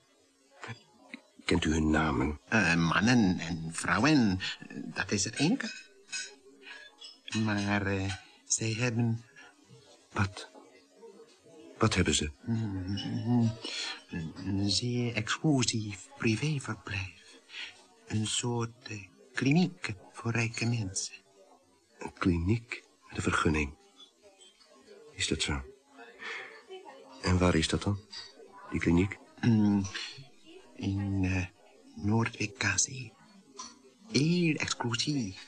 Kent u hun namen? Eh, mannen en vrouwen, eh, dat is het enige. Maar eh, zij hebben Wat? Wat hebben ze? Mm, Een, een zeer exclusief privéverblijf. Een soort kliniek voor rijke mensen. Een kliniek met een vergunning. Is dat zo? En waar is dat dan? Die kliniek? Mm, In uh, Noordwijk-KC. Heel exclusief.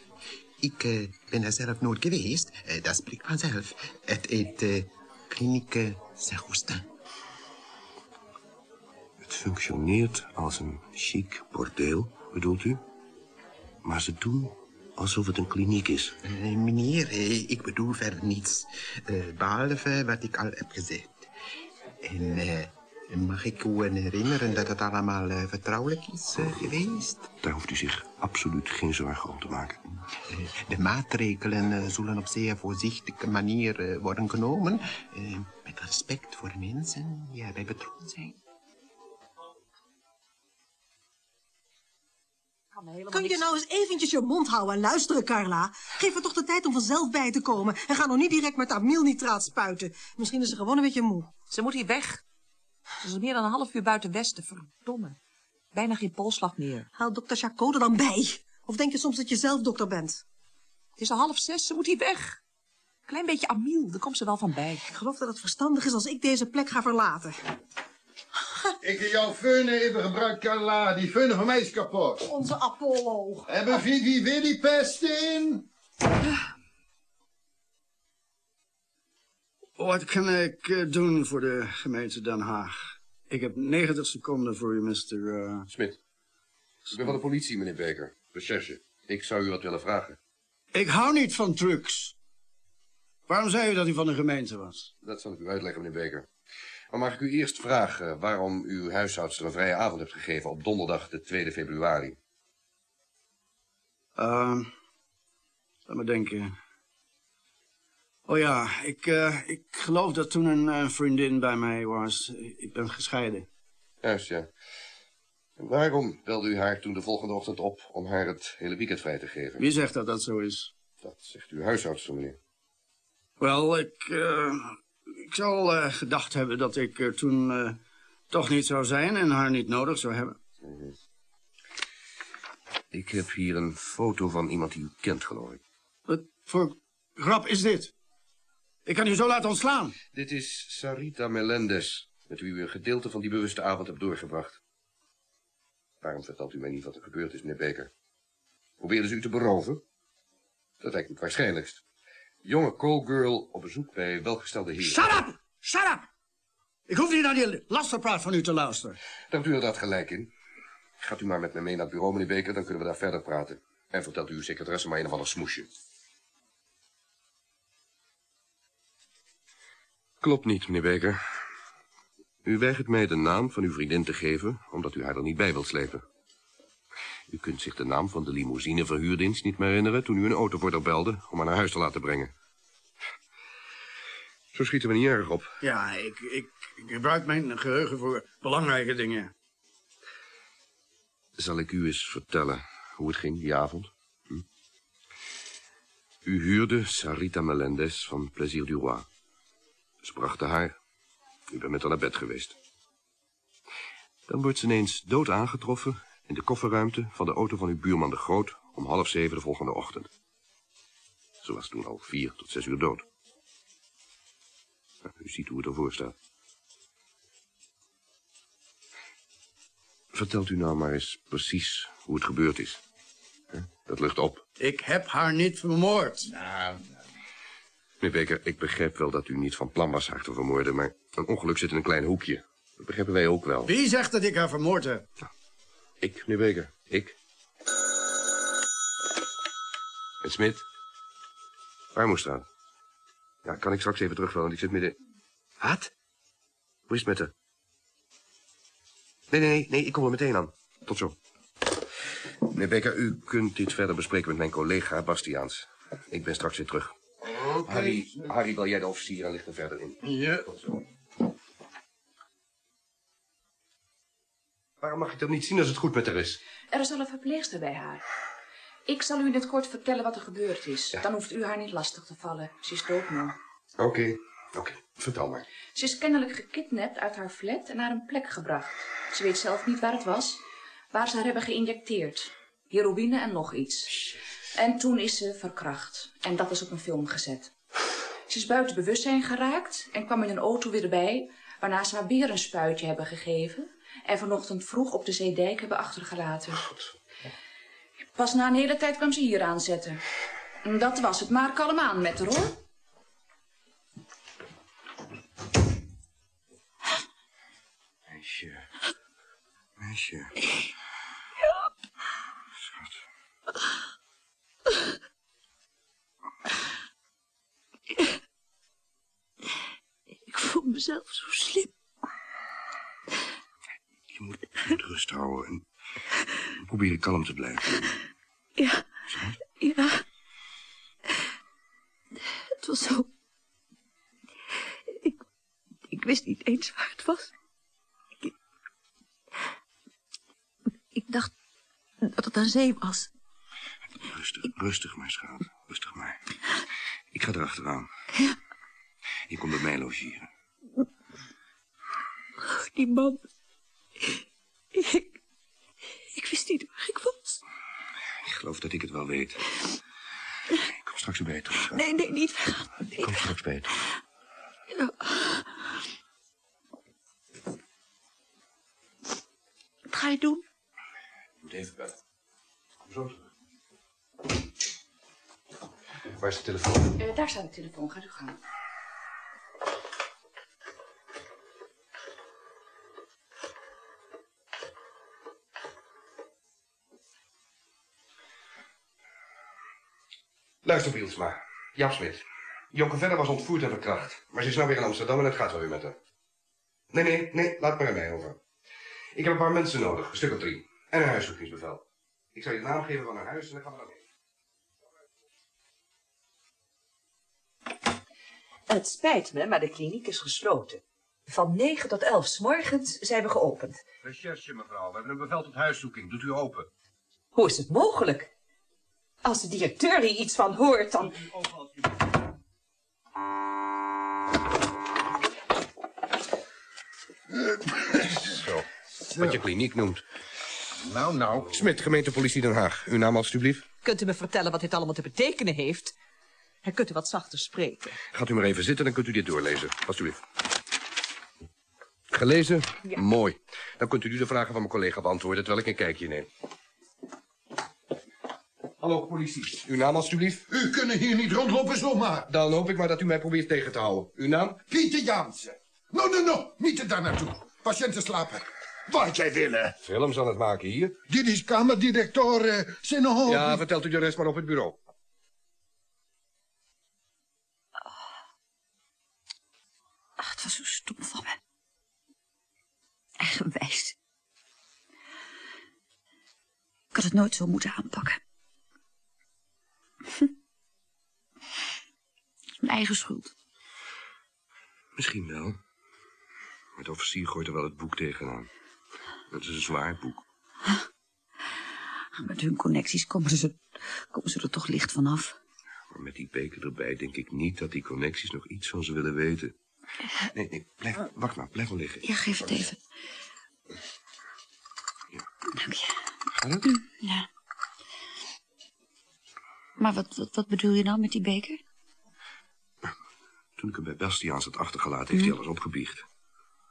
Ik eh, ben er zelf nooit geweest. Eh, dat spreekt vanzelf. Het heet uh, Kliniek Saint-Goustin. Het functioneert als een chic bordeel, bedoelt u? Maar ze doen alsof het een kliniek is. Eh, meneer, eh, ik bedoel verder niets. eh, behalve wat ik al heb gezegd. En eh, mag ik u herinneren dat het allemaal eh, vertrouwelijk is eh, geweest? Daar hoeft u zich absoluut geen zorgen om te maken. De maatregelen zullen op zeer voorzichtige manier worden genomen. met respect voor mensen die erbij betrokken zijn. Kun je nou eens eventjes je mond houden en luisteren, Carla? Geef haar toch de tijd om vanzelf bij te komen. En ga nog niet direct met amylnitraat spuiten. Misschien is ze gewoon een beetje moe. Ze moet hier weg. Ze is meer dan een half uur buiten Westen. Verdomme. Bijna geen polsslag meer. Haal dokter Chacot er dan bij. Of denk je soms dat je zelf dokter bent? Het is al half zes, ze moet hier weg. Klein beetje amiel, daar komt ze wel van bij. Ik geloof dat het verstandig is als ik deze plek ga verlaten. Ik heb jouw feunen even gebruikt, Carla. Die feunen van mij is kapot. Onze Apollo. Hebben Vivi weer die pest in? Wat kan ik eh, doen voor de gemeente Den Haag? Ik heb 90 seconden voor u, Mr. eh, Smit. Ik ben van de politie, meneer Beker. Recherche. Ik zou u wat willen vragen. Ik hou niet van trucs. Waarom zei u dat u van de gemeente was? Dat zal ik u uitleggen, meneer Beker. Maar mag ik u eerst vragen waarom uw huishoudster een vrije avond hebt gegeven op donderdag de 2 februari? Ehm, laat me denken. Oh ja, ik, eh, ik geloof dat toen een eh, vriendin bij mij was. Ik ben gescheiden. Juist, ja. En waarom belde u haar toen de volgende ochtend op om haar het hele weekend vrij te geven? Wie zegt dat dat zo is? Dat zegt uw huishoudster, meneer. Wel, ik, eh, ik zal eh, gedacht hebben dat ik er toen eh, toch niet zou zijn en haar niet nodig zou hebben. Ik heb hier een foto van iemand die u kent, geloof ik. Wat voor grap is dit? Ik kan u zo laten ontslaan. Dit is Sarita Melendez, met wie u een gedeelte van die bewuste avond hebt doorgebracht. Waarom vertelt u mij niet wat er gebeurd is, meneer Beker? Probeerden ze u te beroven? Dat lijkt me het waarschijnlijkst. Jonge callgirl op bezoek bij welgestelde heren. Shut up! Shut up! Ik hoef niet naar die lasterpraat van u te luisteren. Daar hebt u inderdaad gelijk in. Gaat u maar met me mee naar het bureau, meneer Beker, dan kunnen we daar verder praten. En vertelt u uw secretaresse maar een of ander smoesje. Klopt niet, meneer Beker. U weigert mij de naam van uw vriendin te geven, omdat u haar er niet bij wilt slepen. U kunt zich de naam van de limousineverhuurdienst niet meer herinneren... toen u een auto voor haar belde om haar naar huis te laten brengen. Zo schieten we niet erg op. Ja, ik, ik, ik gebruik mijn geheugen voor belangrijke dingen. Zal ik u eens vertellen hoe het ging die avond? Hm? U huurde Sarita Melendez van Plaisir du Roi. Ze brachten haar. U bent met haar naar bed geweest. Dan wordt ze ineens dood aangetroffen in de kofferruimte van de auto van uw buurman de Groot om half zeven de volgende ochtend. Ze was toen al vier tot zes uur dood. Nou, U ziet hoe het ervoor staat. Vertelt u nou maar eens precies hoe het gebeurd is. Dat lucht op. Ik heb haar niet vermoord. Meneer Beker, ik begrijp wel dat u niet van plan was haar te vermoorden... maar een ongeluk zit in een klein hoekje. Dat begrijpen wij ook wel. Wie zegt dat ik haar vermoord heb? Ik, meneer Beker. Ik. En Smit? Waar moest? Ja, kan ik straks even terugvallen, want ik zit midden... Wat? Hoe is het met haar? Nee, nee, nee, nee, ik kom er meteen aan. Tot zo. Meneer Beker, u kunt dit verder bespreken met mijn collega Bastiaans. Ik ben straks weer terug. Harry, Harry, wil jij de officier en ligt er verder in? Ja. Tot zo. Waarom mag ik dat niet zien als het goed met haar is? Er is al een verpleegster bij haar. Ik zal u in het kort vertellen wat er gebeurd is. Dan hoeft u haar niet lastig te vallen. Ze is doodmoe. Oké, Oké, vertel maar. Ze is kennelijk gekidnapt uit haar flat en naar een plek gebracht. Ze weet zelf niet waar het was, waar ze haar hebben geïnjecteerd. Heroïne en nog iets. En toen is ze verkracht. En dat is op een film gezet. Ze is buiten bewustzijn geraakt en kwam in een auto weer bij... waarna ze haar weer een spuitje hebben gegeven... en vanochtend vroeg op de zeedijk hebben achtergelaten. Pas na een hele tijd kwam ze hier aanzetten. Dat was het, maar kalm aan met haar, hoor. Meisje. Meisje. Schat. Ik voel mezelf zo slim. Je moet, je moet rust houden en proberen kalm te blijven. Ja, ja. Het was zo... Ik, ik wist niet eens waar het was. Ik, ik dacht dat het aan zee was. Rustig, rustig maar, schat. Rustig maar. Ik ga erachteraan. Je komt bij mij logeren. Die man... Ik, ik wist niet waar ik was. Ik geloof dat ik het wel weet. Ik kom straks bij je terug. Nee, nee, niet weggaan. Ik kom straks bij je terug. Ja. Wat ga je doen? Ik moet even bellen. Kom zo terug. Waar is de telefoon? Eh, daar staat de telefoon, gaat u gaan. Luister, Bielsma. Jaap Smit. Joke Verder was ontvoerd en verkracht. Maar ze is nou weer in Amsterdam en het gaat wel weer met haar. Nee, nee, nee, laat maar aan mij over. Ik heb een paar mensen nodig, een stuk of drie. En een huiszoekingsbevel. Ik zal je de naam geven van haar huis en dan gaan we dan heen. Het spijt me, maar de kliniek is gesloten. Van 9 tot 11 s morgens zijn we geopend. Recherche, mevrouw. We hebben een bevel tot huiszoeking. Doet u open. Hoe is het mogelijk? Als de directeur hier iets van hoort, dan... Zo. Wat je kliniek noemt. Nou, nou. Smit, gemeentepolitie Den Haag. Uw naam alstublieft. Kunt u me vertellen wat dit allemaal te betekenen heeft? En kunt u wat zachter spreken? Gaat u maar even zitten, dan kunt u dit doorlezen. Alsjeblieft. Gelezen? Mooi. Dan kunt u nu de vragen van mijn collega beantwoorden, terwijl ik een kijkje neem. Hallo, politie. Uw naam alstublieft? U kunt hier niet rondlopen zomaar. Dan hoop ik maar dat u mij probeert tegen te houden. Uw naam? Pieter Jansen. No, no, no. Niet daar naartoe. Patiënten slapen. Wat jij willen. Film zal het maken hier. Dit is kamerdirecteur uh, Sinnehoven. Ja, vertelt u de rest maar op het bureau. Ach, het was zo stom van me. Eigenwijs. Ik had het nooit zo moeten aanpakken. Is mijn eigen schuld. Misschien wel. Maar de officier gooit er wel het boek tegenaan. Dat is een zwaar boek. Met hun connecties komen ze, komen ze er toch licht vanaf. Maar met die beker erbij denk ik niet dat die connecties nog iets van ze willen weten. Nee, nee, blijf, wacht maar, blijf wel liggen. Ja, geef het even. Dank je. Gaat het? Mm, Ja. Maar wat, wat, wat bedoel je nou met die beker? Toen ik hem bij Bastiaans had achtergelaten, heeft hij alles opgebiecht.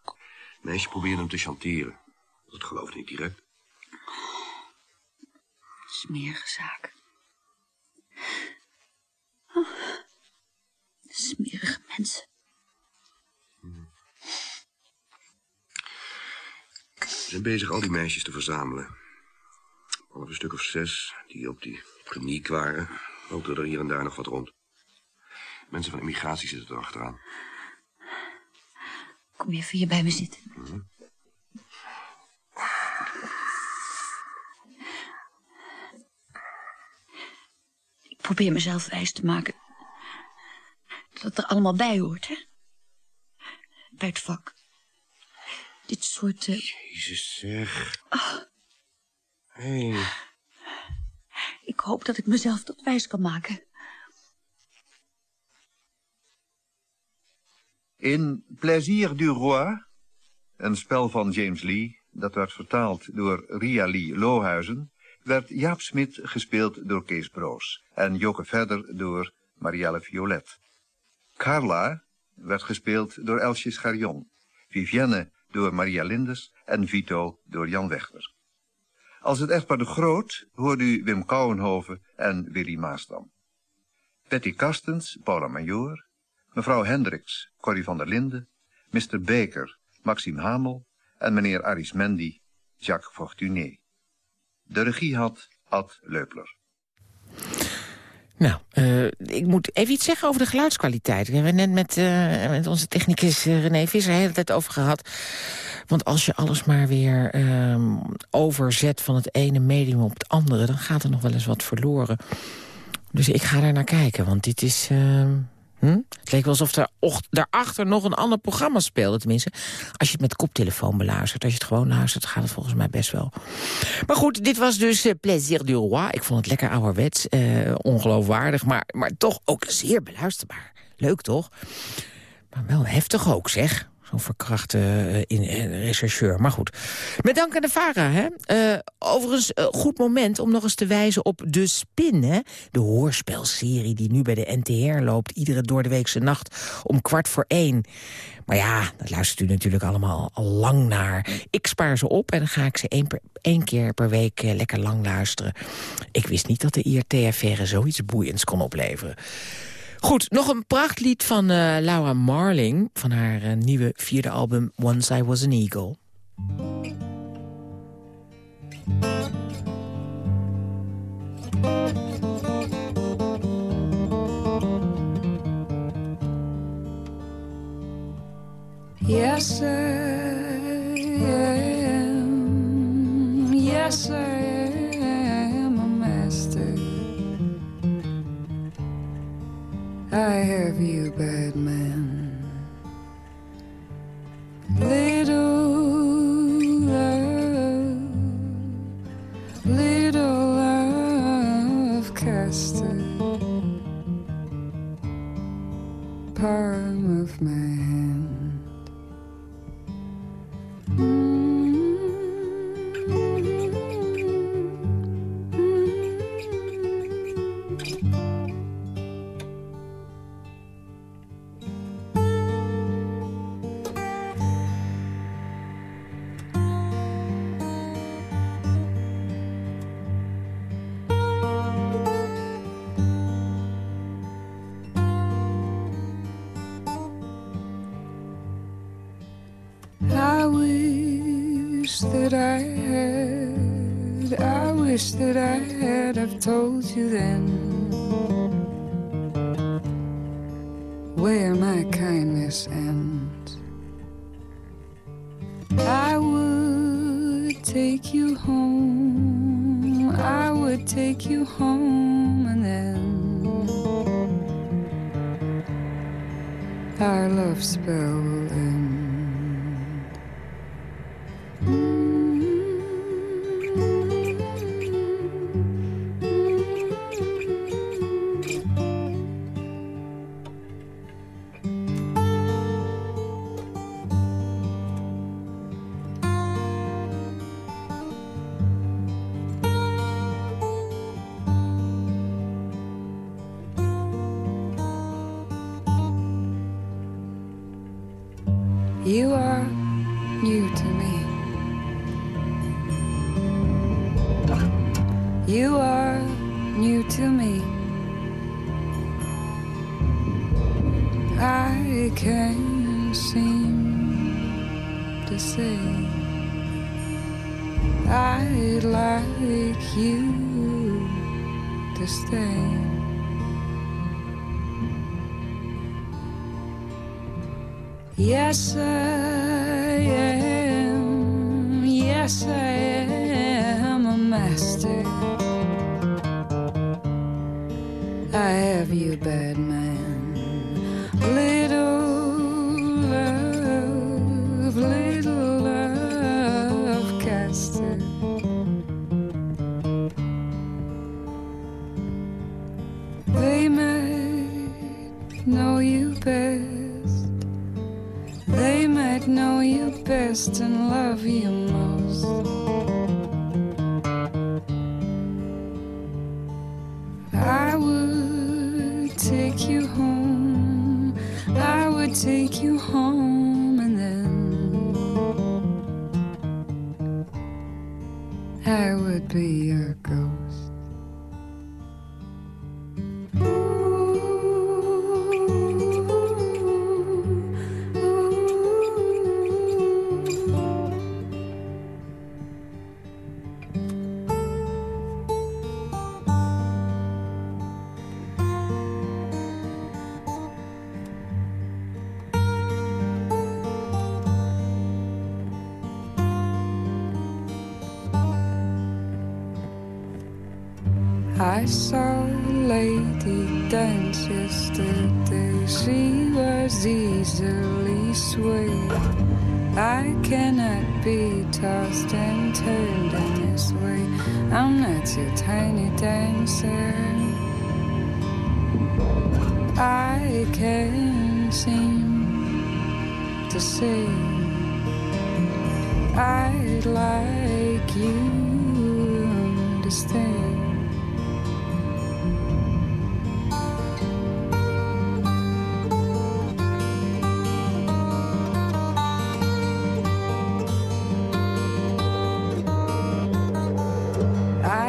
Het meisje probeerde hem te chanteren. Dat geloofde niet direct. Smerige zaak. Oh, smerige mensen. Ze zijn bezig al die meisjes te verzamelen. Al een stuk of zes die op die kliniek waren. Lopen er hier en daar nog wat rond. Mensen van immigratie zitten er achteraan. Kom even hier bij me zitten. Ik probeer mezelf wijs te maken dat het er allemaal bij hoort, hè? Bij het vak. Dit soort... eh, Jezus zeg. ah, Hé, ik hoop dat ik mezelf dat wijs kan maken. In Plaisir du Roi, een spel van James Lee, dat werd vertaald door Ria Lee Lohuizen, werd Jaap Smit gespeeld door Kees Broos en Joke Verder door Marielle Violet. Carla werd gespeeld door Elsje Scharion, Vivienne door Maria Lindes en Vito door Jan Wechter. Als het echtpaar de Groot hoorde u Wim Kouwenhoven en Willy Maasdam. Betty Kastens, Paula Major, mevrouw Hendricks, Corrie van der Linden, Mr. Baker, Maxime Hamel en meneer Arismendi, Jacques Fortuné. De regie had Ad Leupler. Nou, uh, ik moet even iets zeggen over de geluidskwaliteit. We hebben net met, uh, met onze technicus uh, René Visser de hele tijd over gehad. Want als je alles maar weer ehm, overzet van het ene medium op het andere... dan gaat er nog wel eens wat verloren. Dus ik ga daar naar kijken, want dit is... Ehm, Hm? Het leek wel alsof er daarachter nog een ander programma speelde. Tenminste, als je het met koptelefoon beluistert. Als je het gewoon luistert, gaat het volgens mij best wel. Maar goed, dit was dus uh, Plaisir du Roi. Ik vond het lekker ouderwets. Uh, ongeloofwaardig, maar, maar toch ook zeer beluisterbaar. Leuk, toch? Maar wel heftig ook, zeg. Zo'n verkrachte uh, in, uh, rechercheur. Maar goed. Met dank aan de VARA. Hè? Uh, overigens, goed moment om nog eens te wijzen op De Spin. Hè? De hoorspelserie die nu bij de NTR loopt. Iedere doordeweekse nacht om kwart voor één. Maar ja, dat luistert u natuurlijk allemaal al lang naar. Ik spaar ze op en dan ga ik ze één, keer per week lekker lang luisteren. Ik wist niet dat de IRT-affaire zoiets boeiends kon opleveren. Goed, nog een prachtlied van uh, Laura Marling... van haar uh, nieuwe vierde album Once I Was an Eagle. Yes, I am. Yes, I I have you, bad man. Little love, little love casted palm of my that I had, I wish that I had, I've told you then. Where my kindness ends. I would take you home, I would take you home and then. Our love spell Yes, I am a master. I have you, bad man. Little love, little love caster. They might know you best They might know you best and love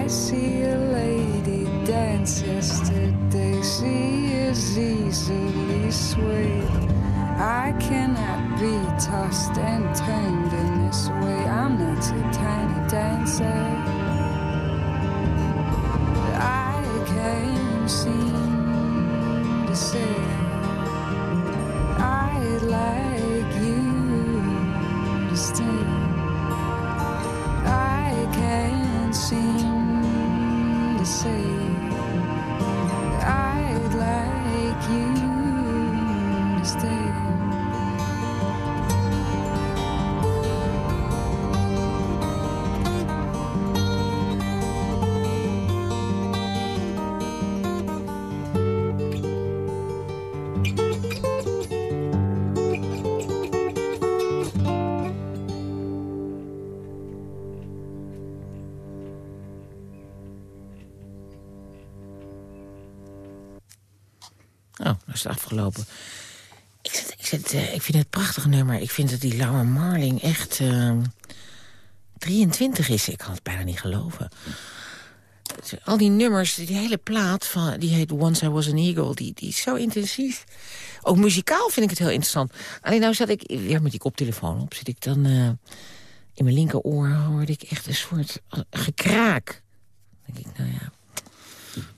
see a lady dance yesterday. She is easily swayed. I cannot be tossed and turned afgelopen. Ik, ik, zit, eh, ik vind het een prachtig nummer. Ik vind dat die Laura Marling echt eh, 23 is. Ik kan het bijna niet geloven. Al die nummers, die hele plaat, van, die heet Once I Was an Eagle... Die, die is zo intensief. Ook muzikaal vind ik het heel interessant. Alleen nou zat ik weer met die koptelefoon op. Zit ik dan eh, in mijn linkeroor hoorde ik echt een soort eh, gekraak. Dan denk ik, nou ja...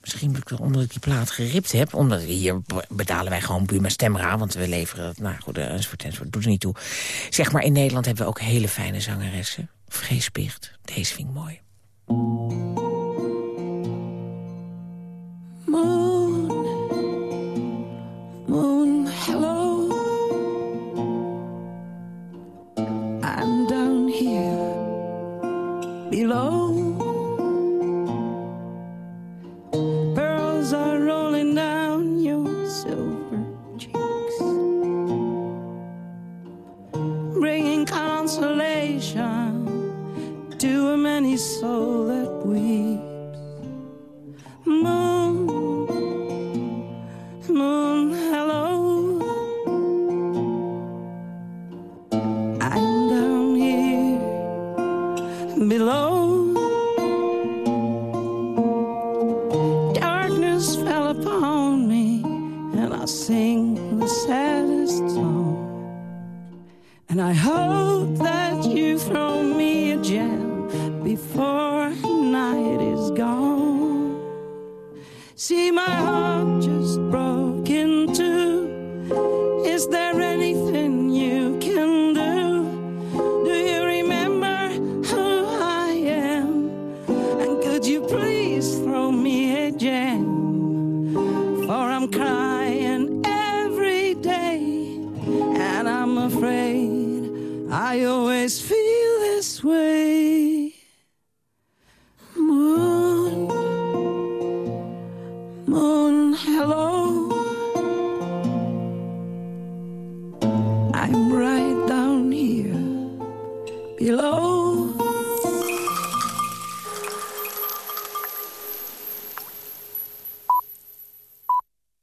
Misschien omdat ik die plaat geript heb. Omdat hier betalen wij gewoon Buma Stemra. Want we leveren dat. Nou goed, eh, enzovoort, enzovoort. Doet er niet toe. Zeg maar, in Nederland hebben we ook hele fijne zangeressen. Vreespicht. Deze vind ik mooi.